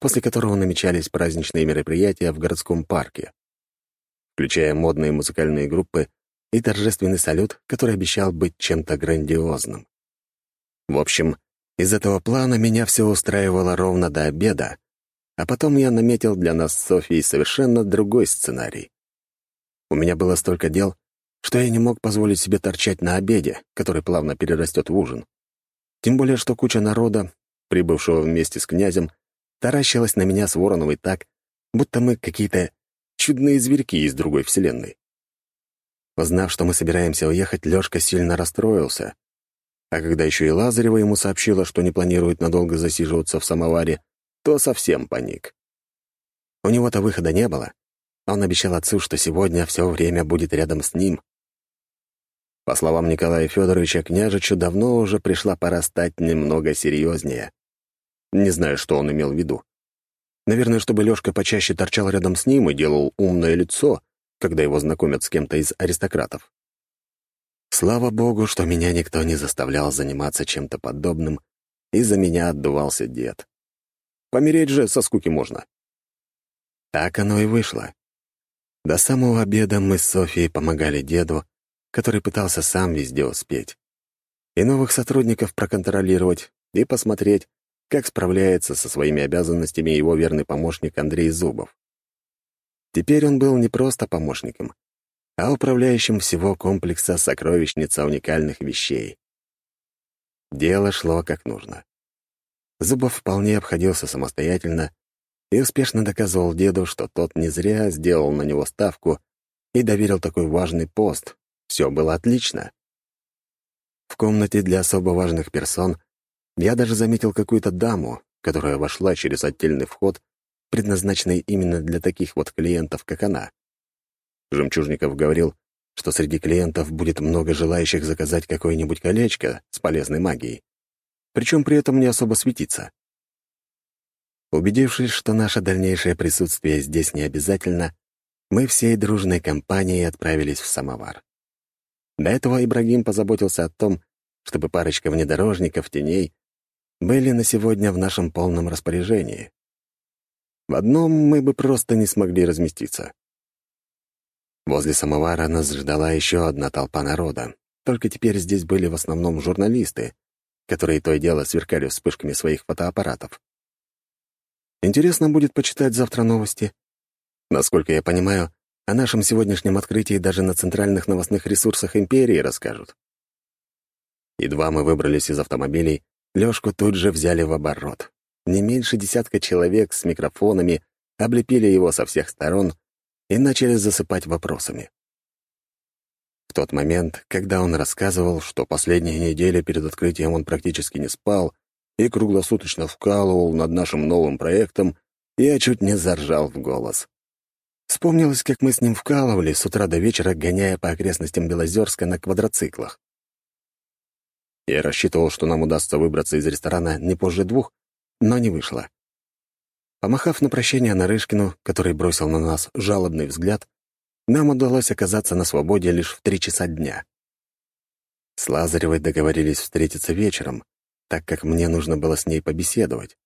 после которого намечались праздничные мероприятия в городском парке, включая модные музыкальные группы и торжественный салют, который обещал быть чем-то грандиозным. В общем, из этого плана меня все устраивало ровно до обеда, а потом я наметил для нас с Софией совершенно другой сценарий. У меня было столько дел, что я не мог позволить себе торчать на обеде, который плавно перерастет в ужин. Тем более, что куча народа, прибывшего вместе с князем, таращилась на меня с Вороновой так, будто мы какие-то чудные зверьки из другой вселенной. Узнав, что мы собираемся уехать, Лёшка сильно расстроился, а когда еще и Лазарева ему сообщила, что не планирует надолго засиживаться в самоваре, то совсем паник. У него-то выхода не было. Он обещал отцу, что сегодня все время будет рядом с ним. По словам Николая Федоровича, княжичу давно уже пришла пора стать немного серьезнее. Не знаю, что он имел в виду. Наверное, чтобы Лёшка почаще торчал рядом с ним и делал умное лицо, когда его знакомят с кем-то из аристократов. Слава богу, что меня никто не заставлял заниматься чем-то подобным, и за меня отдувался дед. Помереть же со скуки можно. Так оно и вышло. До самого обеда мы с Софией помогали деду, который пытался сам везде успеть. И новых сотрудников проконтролировать, и посмотреть, как справляется со своими обязанностями его верный помощник Андрей Зубов. Теперь он был не просто помощником, а управляющим всего комплекса сокровищница уникальных вещей. Дело шло как нужно. Зубов вполне обходился самостоятельно и успешно доказывал деду, что тот не зря сделал на него ставку и доверил такой важный пост. Все было отлично. В комнате для особо важных персон я даже заметил какую-то даму, которая вошла через отдельный вход, предназначенный именно для таких вот клиентов, как она. Жемчужников говорил, что среди клиентов будет много желающих заказать какое-нибудь колечко с полезной магией, причем при этом не особо светиться. Убедившись, что наше дальнейшее присутствие здесь не обязательно, мы всей дружной компанией отправились в самовар. До этого Ибрагим позаботился о том, чтобы парочка внедорожников теней были на сегодня в нашем полном распоряжении. В одном мы бы просто не смогли разместиться. Возле самовара нас ждала еще одна толпа народа. Только теперь здесь были в основном журналисты, которые то и дело сверкали вспышками своих фотоаппаратов. Интересно будет почитать завтра новости. Насколько я понимаю, о нашем сегодняшнем открытии даже на центральных новостных ресурсах империи расскажут. Едва мы выбрались из автомобилей, Лёшку тут же взяли в оборот. Не меньше десятка человек с микрофонами облепили его со всех сторон и начали засыпать вопросами. В тот момент, когда он рассказывал, что последние недели перед открытием он практически не спал и круглосуточно вкалывал над нашим новым проектом, я чуть не заржал в голос. Вспомнилось, как мы с ним вкалывали с утра до вечера, гоняя по окрестностям Белозерска на квадроциклах. Я рассчитывал, что нам удастся выбраться из ресторана не позже двух, но не вышло. Помахав на прощание Нарышкину, который бросил на нас жалобный взгляд, нам удалось оказаться на свободе лишь в три часа дня. С Лазаревой договорились встретиться вечером, так как мне нужно было с ней побеседовать,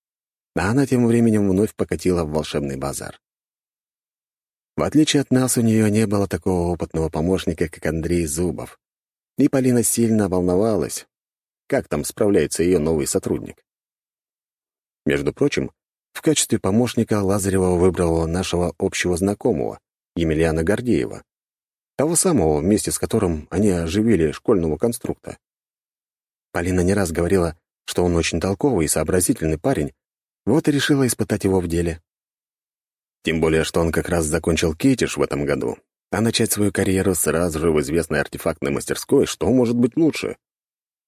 а она тем временем вновь покатила в волшебный базар. В отличие от нас, у нее не было такого опытного помощника, как Андрей Зубов. И Полина сильно волновалась, как там справляется ее новый сотрудник. Между прочим, в качестве помощника Лазарева выбрала нашего общего знакомого, Емельяна Гордеева, того самого, вместе с которым они оживили школьного конструкта. Полина не раз говорила, что он очень толковый и сообразительный парень, вот и решила испытать его в деле. Тем более, что он как раз закончил Кейтиш в этом году, а начать свою карьеру сразу же в известной артефактной мастерской, что может быть лучше?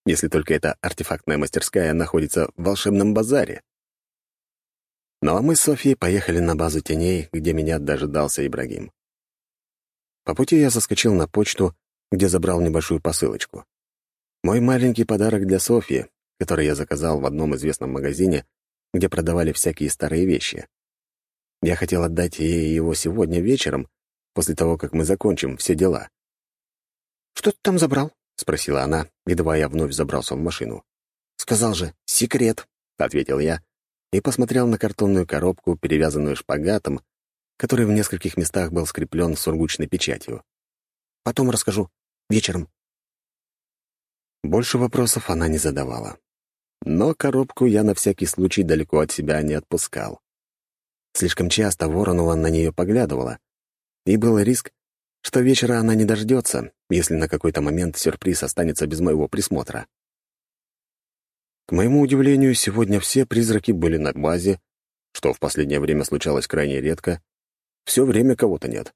Если только эта артефактная мастерская находится в волшебном базаре. Ну а мы с Софией поехали на базу теней, где меня дожидался Ибрагим. По пути я заскочил на почту, где забрал небольшую посылочку. Мой маленький подарок для Софьи, который я заказал в одном известном магазине, где продавали всякие старые вещи. Я хотел отдать ей его сегодня вечером, после того, как мы закончим все дела. «Что ты там забрал?» — спросила она, едва я вновь забрался в машину. «Сказал же, секрет», — ответил я и посмотрел на картонную коробку, перевязанную шпагатом, который в нескольких местах был скреплен сургучной печатью. «Потом расскажу. Вечером». Больше вопросов она не задавала. Но коробку я на всякий случай далеко от себя не отпускал. Слишком часто Воронова на нее поглядывала, и был риск, что вечера она не дождется, если на какой-то момент сюрприз останется без моего присмотра. К моему удивлению, сегодня все призраки были на базе, что в последнее время случалось крайне редко. Все время кого-то нет.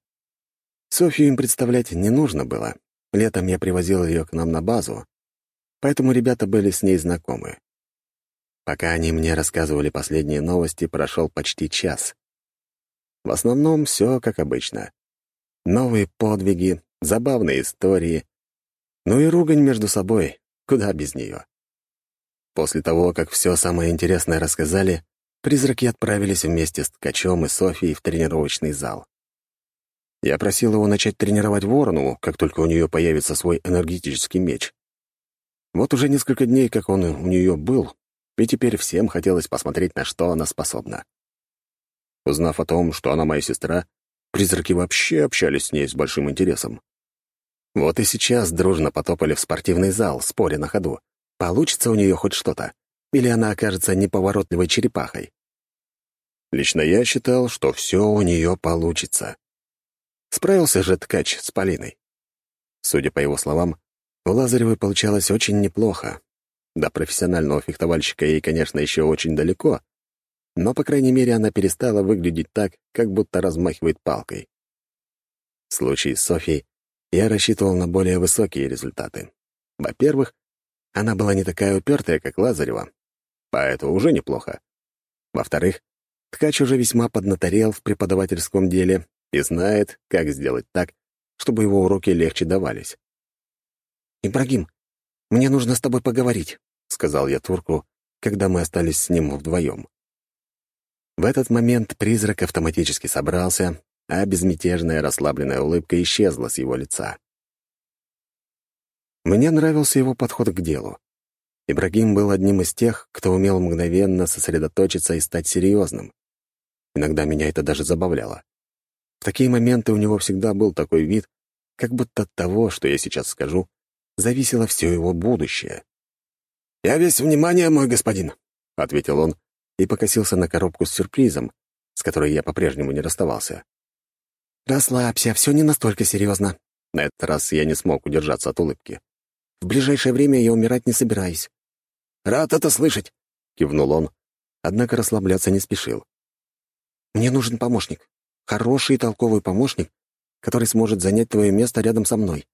Софью им представлять не нужно было. Летом я привозил ее к нам на базу, поэтому ребята были с ней знакомы. Пока они мне рассказывали последние новости, прошел почти час. В основном все как обычно. Новые подвиги, забавные истории. Ну и ругань между собой, куда без нее. После того, как все самое интересное рассказали, призраки отправились вместе с Ткачом и Софией в тренировочный зал. Я просил его начать тренировать Воронову, как только у нее появится свой энергетический меч. Вот уже несколько дней, как он у нее был, и теперь всем хотелось посмотреть, на что она способна. Узнав о том, что она моя сестра, призраки вообще общались с ней с большим интересом. Вот и сейчас дружно потопали в спортивный зал, споря на ходу. Получится у нее хоть что-то? Или она окажется неповоротливой черепахой? Лично я считал, что все у нее получится. Справился же ткач с Полиной. Судя по его словам, у Лазаревой получалось очень неплохо, до профессионального фехтовальщика ей, конечно, еще очень далеко, но, по крайней мере, она перестала выглядеть так, как будто размахивает палкой. В случае с Софией я рассчитывал на более высокие результаты. Во-первых, она была не такая упертая, как Лазарева, поэтому уже неплохо. Во-вторых, ткач уже весьма поднаторел в преподавательском деле и знает, как сделать так, чтобы его уроки легче давались. «Ибрагим, мне нужно с тобой поговорить», — сказал я турку, когда мы остались с ним вдвоем. В этот момент призрак автоматически собрался, а безмятежная расслабленная улыбка исчезла с его лица. Мне нравился его подход к делу. Ибрагим был одним из тех, кто умел мгновенно сосредоточиться и стать серьезным. Иногда меня это даже забавляло. В такие моменты у него всегда был такой вид, как будто от того, что я сейчас скажу, зависело все его будущее. «Я весь внимание, мой господин», — ответил он и покосился на коробку с сюрпризом, с которой я по-прежнему не расставался. «Расслабься, все не настолько серьезно». На этот раз я не смог удержаться от улыбки. «В ближайшее время я умирать не собираюсь». «Рад это слышать», — кивнул он, однако расслабляться не спешил. «Мне нужен помощник. Хороший и толковый помощник, который сможет занять твое место рядом со мной».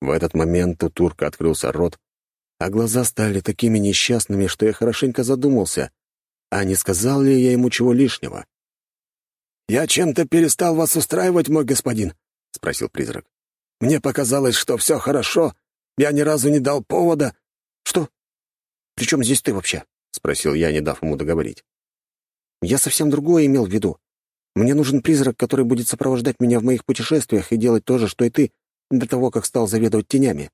В этот момент у турка открылся рот, а глаза стали такими несчастными, что я хорошенько задумался, а не сказал ли я ему чего лишнего. «Я чем-то перестал вас устраивать, мой господин?» — спросил призрак. «Мне показалось, что все хорошо. Я ни разу не дал повода». «Что? При чем здесь ты вообще?» — спросил я, не дав ему договорить. «Я совсем другое имел в виду. Мне нужен призрак, который будет сопровождать меня в моих путешествиях и делать то же, что и ты, до того, как стал заведовать тенями».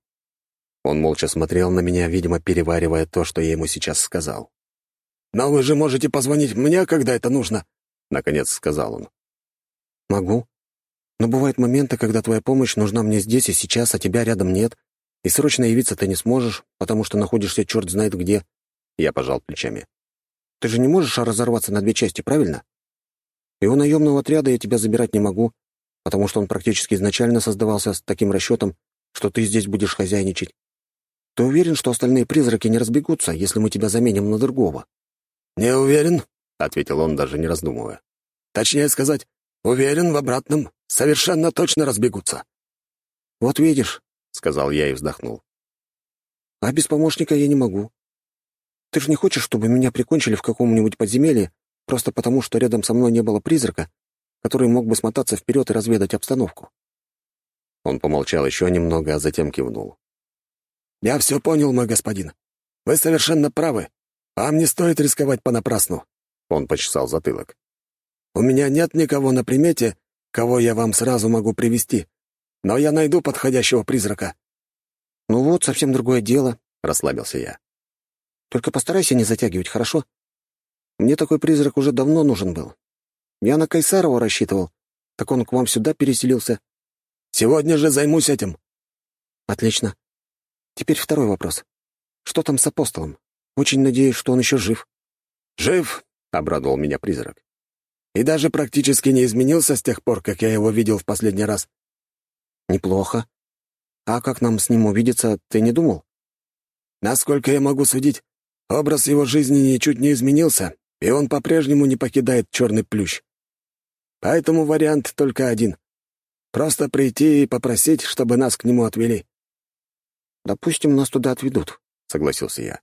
Он молча смотрел на меня, видимо, переваривая то, что я ему сейчас сказал. «Но вы же можете позвонить мне, когда это нужно», — наконец сказал он. «Могу. Но бывают моменты, когда твоя помощь нужна мне здесь и сейчас, а тебя рядом нет, и срочно явиться ты не сможешь, потому что находишься черт знает где». Я пожал плечами. «Ты же не можешь разорваться на две части, правильно? И у наемного отряда я тебя забирать не могу, потому что он практически изначально создавался с таким расчетом, что ты здесь будешь хозяйничать. Ты уверен, что остальные призраки не разбегутся, если мы тебя заменим на другого?» «Не уверен», — ответил он, даже не раздумывая. «Точнее сказать, уверен в обратном. Совершенно точно разбегутся». «Вот видишь», — сказал я и вздохнул. «А без помощника я не могу. Ты же не хочешь, чтобы меня прикончили в каком-нибудь подземелье, просто потому, что рядом со мной не было призрака, который мог бы смотаться вперед и разведать обстановку?» Он помолчал еще немного, а затем кивнул. «Я все понял, мой господин. Вы совершенно правы. Вам не стоит рисковать понапрасну». Он почесал затылок. «У меня нет никого на примете, кого я вам сразу могу привести, но я найду подходящего призрака». «Ну вот, совсем другое дело», — расслабился я. «Только постарайся не затягивать, хорошо? Мне такой призрак уже давно нужен был. Я на Кайсарова рассчитывал, так он к вам сюда переселился». «Сегодня же займусь этим». «Отлично. Теперь второй вопрос. Что там с апостолом? Очень надеюсь, что он еще жив». «Жив», — обрадовал меня призрак. «И даже практически не изменился с тех пор, как я его видел в последний раз». «Неплохо. А как нам с ним увидеться, ты не думал?» «Насколько я могу судить, образ его жизни ничуть не изменился, и он по-прежнему не покидает черный плющ. Поэтому вариант только один. Просто прийти и попросить, чтобы нас к нему отвели». «Допустим, нас туда отведут», — согласился я.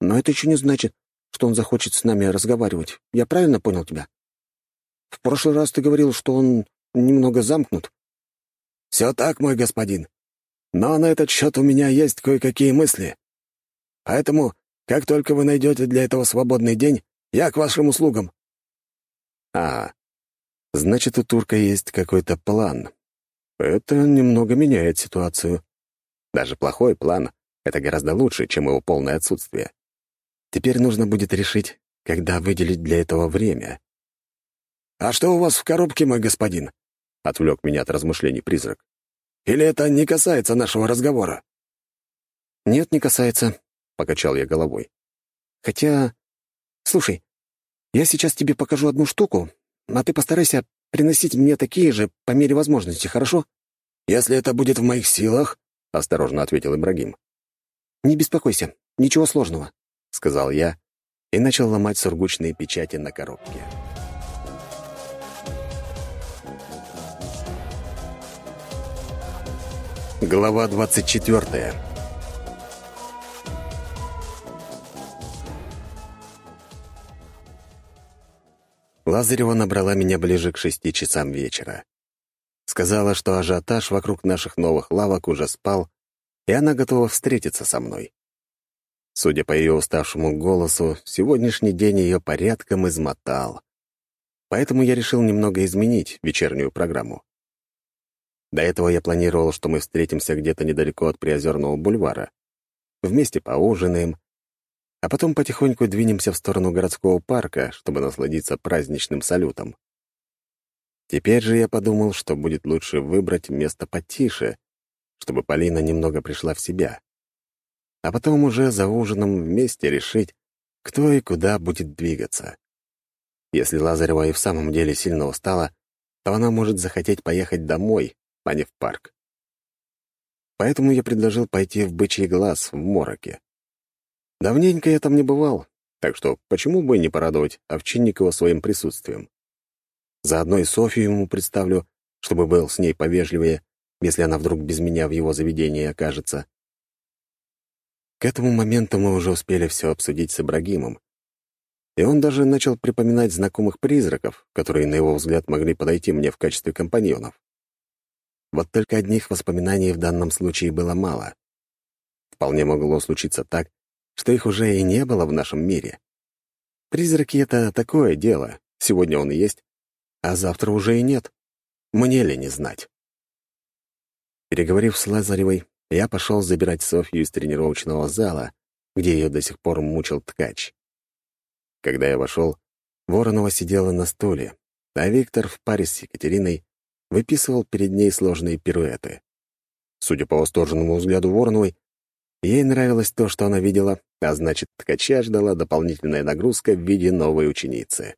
«Но это еще не значит, что он захочет с нами разговаривать. Я правильно понял тебя? В прошлый раз ты говорил, что он немного замкнут». «Все так, мой господин. Но на этот счет у меня есть кое-какие мысли. Поэтому, как только вы найдете для этого свободный день, я к вашим услугам». «А, значит, у турка есть какой-то план. Это немного меняет ситуацию. Даже плохой план — это гораздо лучше, чем его полное отсутствие. Теперь нужно будет решить, когда выделить для этого время. «А что у вас в коробке, мой господин?» — отвлек меня от размышлений призрак. «Или это не касается нашего разговора?» «Нет, не касается», — покачал я головой. «Хотя... Слушай, я сейчас тебе покажу одну штуку, а ты постарайся приносить мне такие же по мере возможности, хорошо?» «Если это будет в моих силах», — осторожно ответил Ибрагим. «Не беспокойся, ничего сложного», — сказал я и начал ломать сургучные печати на коробке. Глава двадцать четвертая. Лазарева набрала меня ближе к шести часам вечера. Сказала, что ажиотаж вокруг наших новых лавок уже спал, и она готова встретиться со мной. Судя по ее уставшему голосу, сегодняшний день ее порядком измотал. Поэтому я решил немного изменить вечернюю программу. До этого я планировал, что мы встретимся где-то недалеко от Приозерного бульвара. Вместе поужинаем, а потом потихоньку двинемся в сторону городского парка, чтобы насладиться праздничным салютом. Теперь же я подумал, что будет лучше выбрать место потише, чтобы Полина немного пришла в себя. А потом уже за ужином вместе решить, кто и куда будет двигаться. Если Лазарева и в самом деле сильно устала, то она может захотеть поехать домой, а не в парк. Поэтому я предложил пойти в бычий глаз в Мороке. Давненько я там не бывал, так что почему бы не порадовать Овчинникова своим присутствием? Заодно и Софью ему представлю, чтобы был с ней повежливее, если она вдруг без меня в его заведении окажется. К этому моменту мы уже успели все обсудить с Ибрагимом. И он даже начал припоминать знакомых призраков, которые, на его взгляд, могли подойти мне в качестве компаньонов. Вот только одних воспоминаний в данном случае было мало. Вполне могло случиться так, что их уже и не было в нашем мире. Призраки — это такое дело. Сегодня он есть, а завтра уже и нет. Мне ли не знать? Переговорив с Лазаревой, я пошел забирать Софью из тренировочного зала, где ее до сих пор мучил ткач. Когда я вошел, Воронова сидела на стуле, а Виктор в паре с Екатериной выписывал перед ней сложные пируэты. Судя по восторженному взгляду Вороновой, ей нравилось то, что она видела, а значит, ткача ждала дополнительная нагрузка в виде новой ученицы.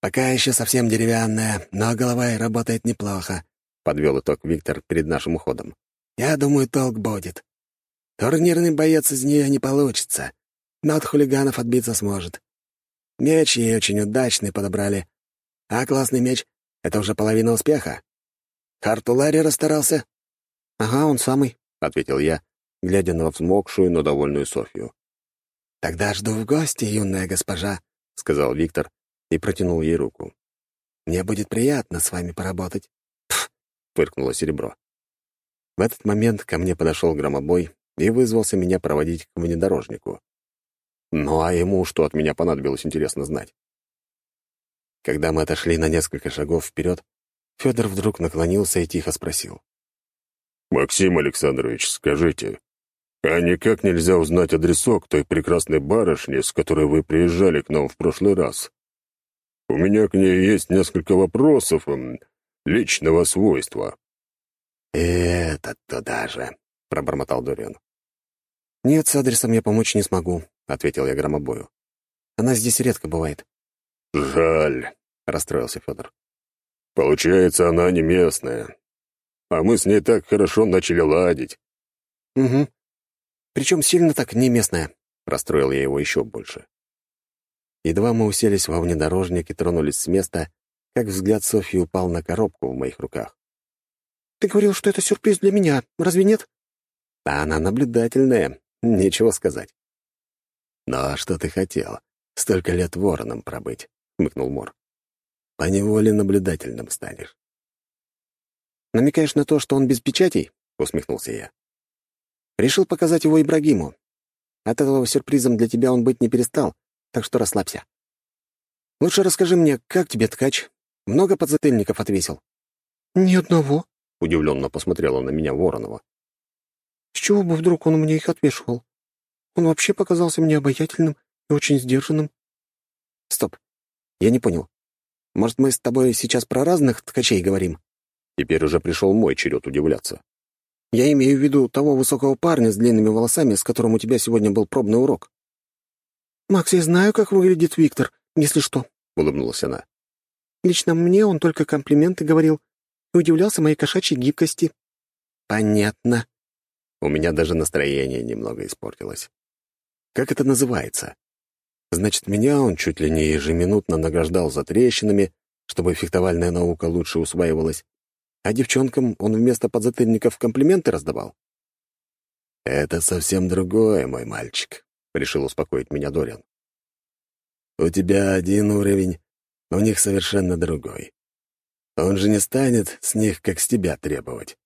«Пока еще совсем деревянная, но голова и работает неплохо», — подвел итог Виктор перед нашим уходом. «Я думаю, толк будет. Турнирный боец из нее не получится, но от хулиганов отбиться сможет. Меч ей очень удачный подобрали. А классный меч — это уже половина успеха. Хартулари расстарался?» «Ага, он самый», — ответил я, глядя на взмокшую, но довольную Софью. «Тогда жду в гости, юная госпожа», — сказал Виктор и протянул ей руку. «Мне будет приятно с вами поработать». «Пф!» — фыркнуло серебро. В этот момент ко мне подошел громобой и вызвался меня проводить к внедорожнику. Ну а ему что от меня понадобилось, интересно знать. Когда мы отошли на несколько шагов вперед, Федор вдруг наклонился и тихо спросил. «Максим Александрович, скажите, а никак нельзя узнать адресок той прекрасной барышни, с которой вы приезжали к нам в прошлый раз? У меня к ней есть несколько вопросов личного свойства». «Это туда же», — пробормотал Дориан. «Нет, с адресом я помочь не смогу», — ответил я громобою. «Она здесь редко бывает». «Жаль», — расстроился Федор. «Получается, она не местная. А мы с ней так хорошо начали ладить». «Угу. Причем сильно так не местная», — расстроил я его еще больше. Едва мы уселись во внедорожник и тронулись с места, как взгляд Софьи упал на коробку в моих руках. «Ты говорил, что это сюрприз для меня, разве нет?» «А она наблюдательная, нечего сказать». «Ну а что ты хотел? Столько лет вороном пробыть», — хмыкнул Мор. «Поневоле наблюдательным станешь». «Намекаешь на то, что он без печатей?» — усмехнулся я. «Решил показать его Ибрагиму. От этого сюрпризом для тебя он быть не перестал, так что расслабься. Лучше расскажи мне, как тебе ткач? Много подзатыльников отвесил?» «Ни одного», — удивленно посмотрела на меня Воронова. «С чего бы вдруг он мне их отвешивал? Он вообще показался мне обаятельным и очень сдержанным». «Стоп. Я не понял. Может, мы с тобой сейчас про разных ткачей говорим?» Теперь уже пришел мой черед удивляться. «Я имею в виду того высокого парня с длинными волосами, с которым у тебя сегодня был пробный урок». «Макс, я знаю, как выглядит Виктор, если что», — улыбнулась она. «Лично мне он только комплименты говорил и удивлялся моей кошачьей гибкости». «Понятно». У меня даже настроение немного испортилось. Как это называется? Значит, меня он чуть ли не ежеминутно награждал за трещинами, чтобы фехтовальная наука лучше усваивалась, а девчонкам он вместо подзатыльников комплименты раздавал. «Это совсем другое, мой мальчик», — решил успокоить меня Дориан. «У тебя один уровень, у них совершенно другой. Он же не станет с них, как с тебя, требовать.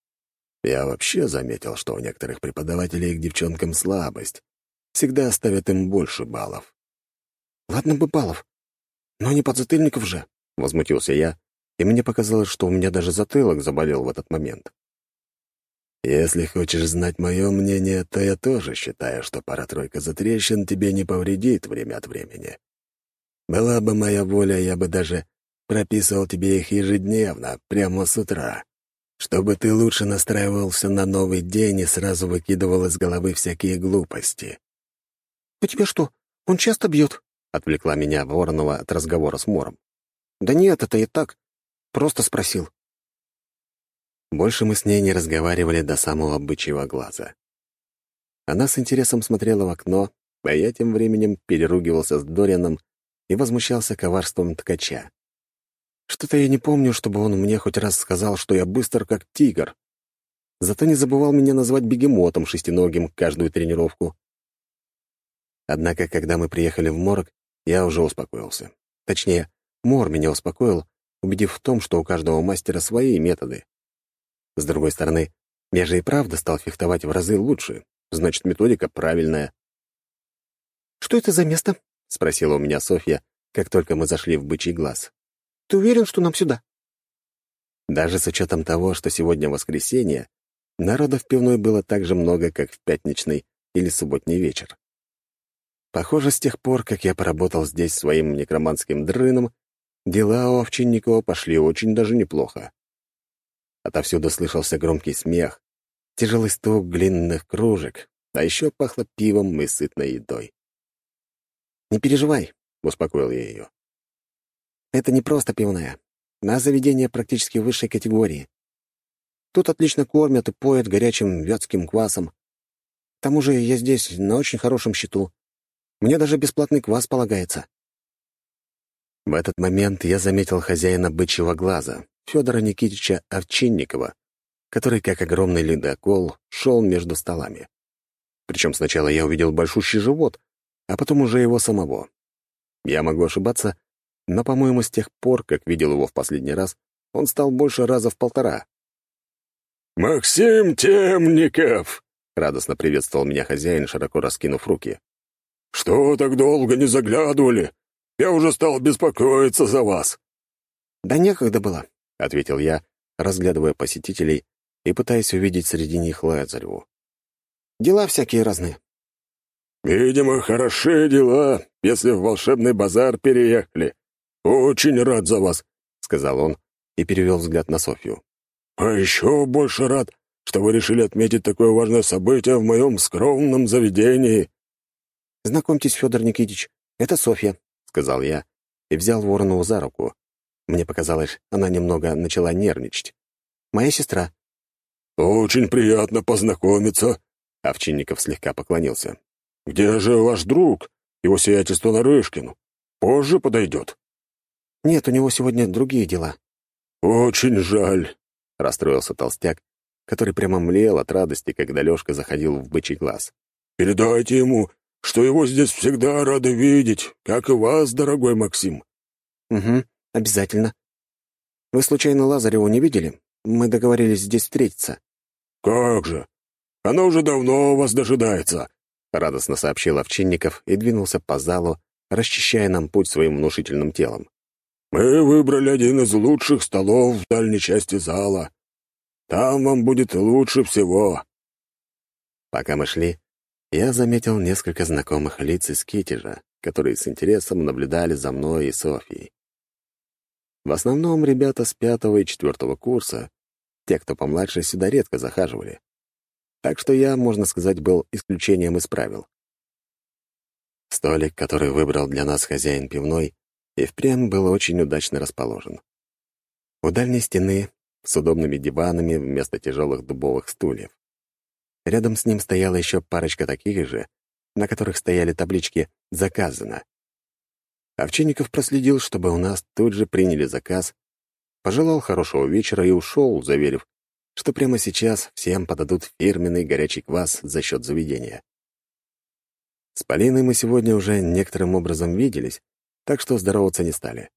Я вообще заметил, что у некоторых преподавателей к девчонкам слабость. Всегда ставят им больше баллов. «Ладно бы баллов, но не подзатыльников же», — возмутился я, и мне показалось, что у меня даже затылок заболел в этот момент. «Если хочешь знать мое мнение, то я тоже считаю, что пара-тройка затрещин тебе не повредит время от времени. Была бы моя воля, я бы даже прописывал тебе их ежедневно, прямо с утра, чтобы ты лучше настраивался на новый день и сразу выкидывал из головы всякие глупости». «У тебя что, он часто бьет?» отвлекла меня Воронова от разговора с Мором. «Да нет, это и так. Просто спросил». Больше мы с ней не разговаривали до самого бычьего глаза. Она с интересом смотрела в окно, а я тем временем переругивался с Дорианом и возмущался коварством ткача. Что-то я не помню, чтобы он мне хоть раз сказал, что я быстр, как тигр. Зато не забывал меня назвать бегемотом шестиногим каждую тренировку. Однако, когда мы приехали в морг, я уже успокоился. Точнее, Мор меня успокоил, убедив в том, что у каждого мастера свои методы. С другой стороны, я же и правда стал фехтовать в разы лучше, значит, методика правильная. «Что это за место?» — спросила у меня Софья, как только мы зашли в бычий глаз. «Ты уверен, что нам сюда?» Даже с учетом того, что сегодня воскресенье, Народа в пивной было так же много, как в пятничный или субботний вечер. Похоже, с тех пор, как я поработал здесь своим некроманским дрыном, дела у Овчинникова пошли очень даже неплохо. Отовсюду слышался громкий смех, тяжелый стук глиняных кружек, а еще пахло пивом и сытной едой. «Не переживай», — успокоил я ее. «Это не просто пивная, а заведение практически высшей категории. Тут отлично кормят и поят горячим вятским квасом. К тому же я здесь на очень хорошем счету. Мне даже бесплатный квас полагается». В этот момент я заметил хозяина бычьего глаза, Федора Никитича Овчинникова, который, как огромный ледокол, шел между столами. Причем сначала я увидел большущий живот, а потом уже его самого. Я могу ошибаться, но, по-моему, с тех пор, как видел его в последний раз, он стал больше раза в полтора. «Максим Темников!» — радостно приветствовал меня хозяин, широко раскинув руки. «Что так долго не заглядывали? Я уже стал беспокоиться за вас». «Да некогда было», — ответил я, разглядывая посетителей и пытаясь увидеть среди них Лазареву. «Дела всякие разные». «Видимо, хорошие дела, если в волшебный базар переехали. Очень рад за вас», — сказал он и перевел взгляд на Софью. «А еще больше рад, что вы решили отметить такое важное событие в моем скромном заведении». «Знакомьтесь, Федор Никитич, это Софья», — сказал я и взял Воронову за руку. Мне показалось, она немного начала нервничать. «Моя сестра». «Очень приятно познакомиться», — Овчинников слегка поклонился. «Где же ваш друг, его сиятельство Нарышкин? Позже подойдет». «Нет, у него сегодня другие дела». «Очень жаль», — расстроился толстяк, который прямо млел от радости, когда Лёшка заходил в бычий глаз. «Передайте ему, что его здесь всегда рады видеть, как и вас, дорогой Максим». «Угу, обязательно. Вы случайно Лазареву не видели? Мы договорились здесь встретиться». «Как же! Она уже давно вас дожидается», — радостно сообщил Овчинников и двинулся по залу, расчищая нам путь своим внушительным телом. «Мы выбрали один из лучших столов в дальней части зала. Там вам будет лучше всего». Пока мы шли, я заметил несколько знакомых лиц из Китежа, которые с интересом наблюдали за мной и Софией. В основном ребята с пятого и четвертого курса, те, кто помладше, сюда редко захаживали. Так что я, можно сказать, был исключением из правил. Столик, который выбрал для нас хозяин пивной, и впрямь был очень удачно расположен. У дальней стены, с удобными диванами вместо тяжелых дубовых стульев. Рядом с ним стояла еще парочка таких же, на которых стояли таблички «Заказано». Овчинников проследил, чтобы у нас тут же приняли заказ, пожелал хорошего вечера и ушел, заверив, что прямо сейчас всем подадут фирменный горячий квас за счет заведения. С Полиной мы сегодня уже некоторым образом виделись, так что здороваться не стали.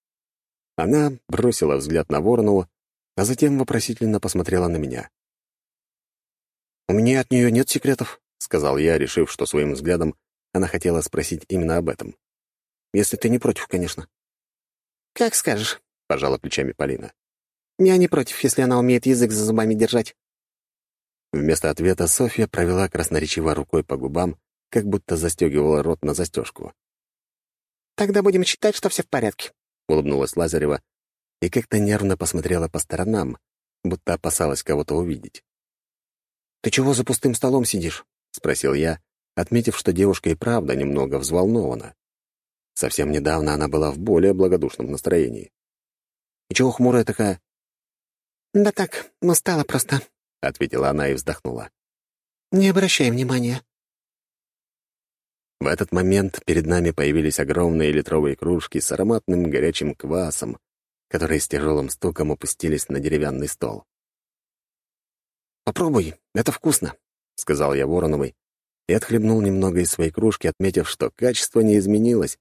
Она бросила взгляд на Воронову, а затем вопросительно посмотрела на меня. «У меня от нее нет секретов», — сказал я, решив, что своим взглядом она хотела спросить именно об этом. «Если ты не против, конечно». «Как скажешь», — пожала плечами Полина. «Я не против, если она умеет язык за зубами держать». Вместо ответа Софья провела красноречиво рукой по губам, как будто застегивала рот на застежку. «Тогда будем считать, что все в порядке», — улыбнулась Лазарева и как-то нервно посмотрела по сторонам, будто опасалась кого-то увидеть. «Ты чего за пустым столом сидишь?» — спросил я, отметив, что девушка и правда немного взволнована. Совсем недавно она была в более благодушном настроении. «И чего хмурая такая?» «Да так, устала просто», — ответила она и вздохнула. «Не обращай внимания». В этот момент перед нами появились огромные литровые кружки с ароматным горячим квасом, которые с тяжелым стуком опустились на деревянный стол. «Попробуй, это вкусно», — сказал я Вороновой и отхлебнул немного из своей кружки, отметив, что качество не изменилось,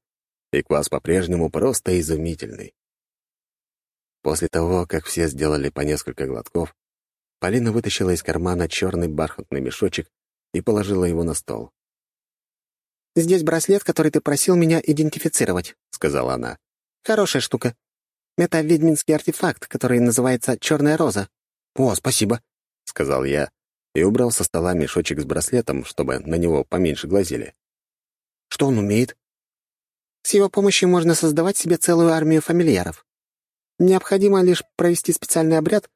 и квас по-прежнему просто изумительный. После того, как все сделали по несколько глотков, Полина вытащила из кармана черный бархатный мешочек и положила его на стол. «Здесь браслет, который ты просил меня идентифицировать», — сказала она. «Хорошая штука. Это ведьминский артефакт, который называется «Черная роза». «О, спасибо», — сказал я, и убрал со стола мешочек с браслетом, чтобы на него поменьше глазели. «Что он умеет?» «С его помощью можно создавать себе целую армию фамильяров. Необходимо лишь провести специальный обряд,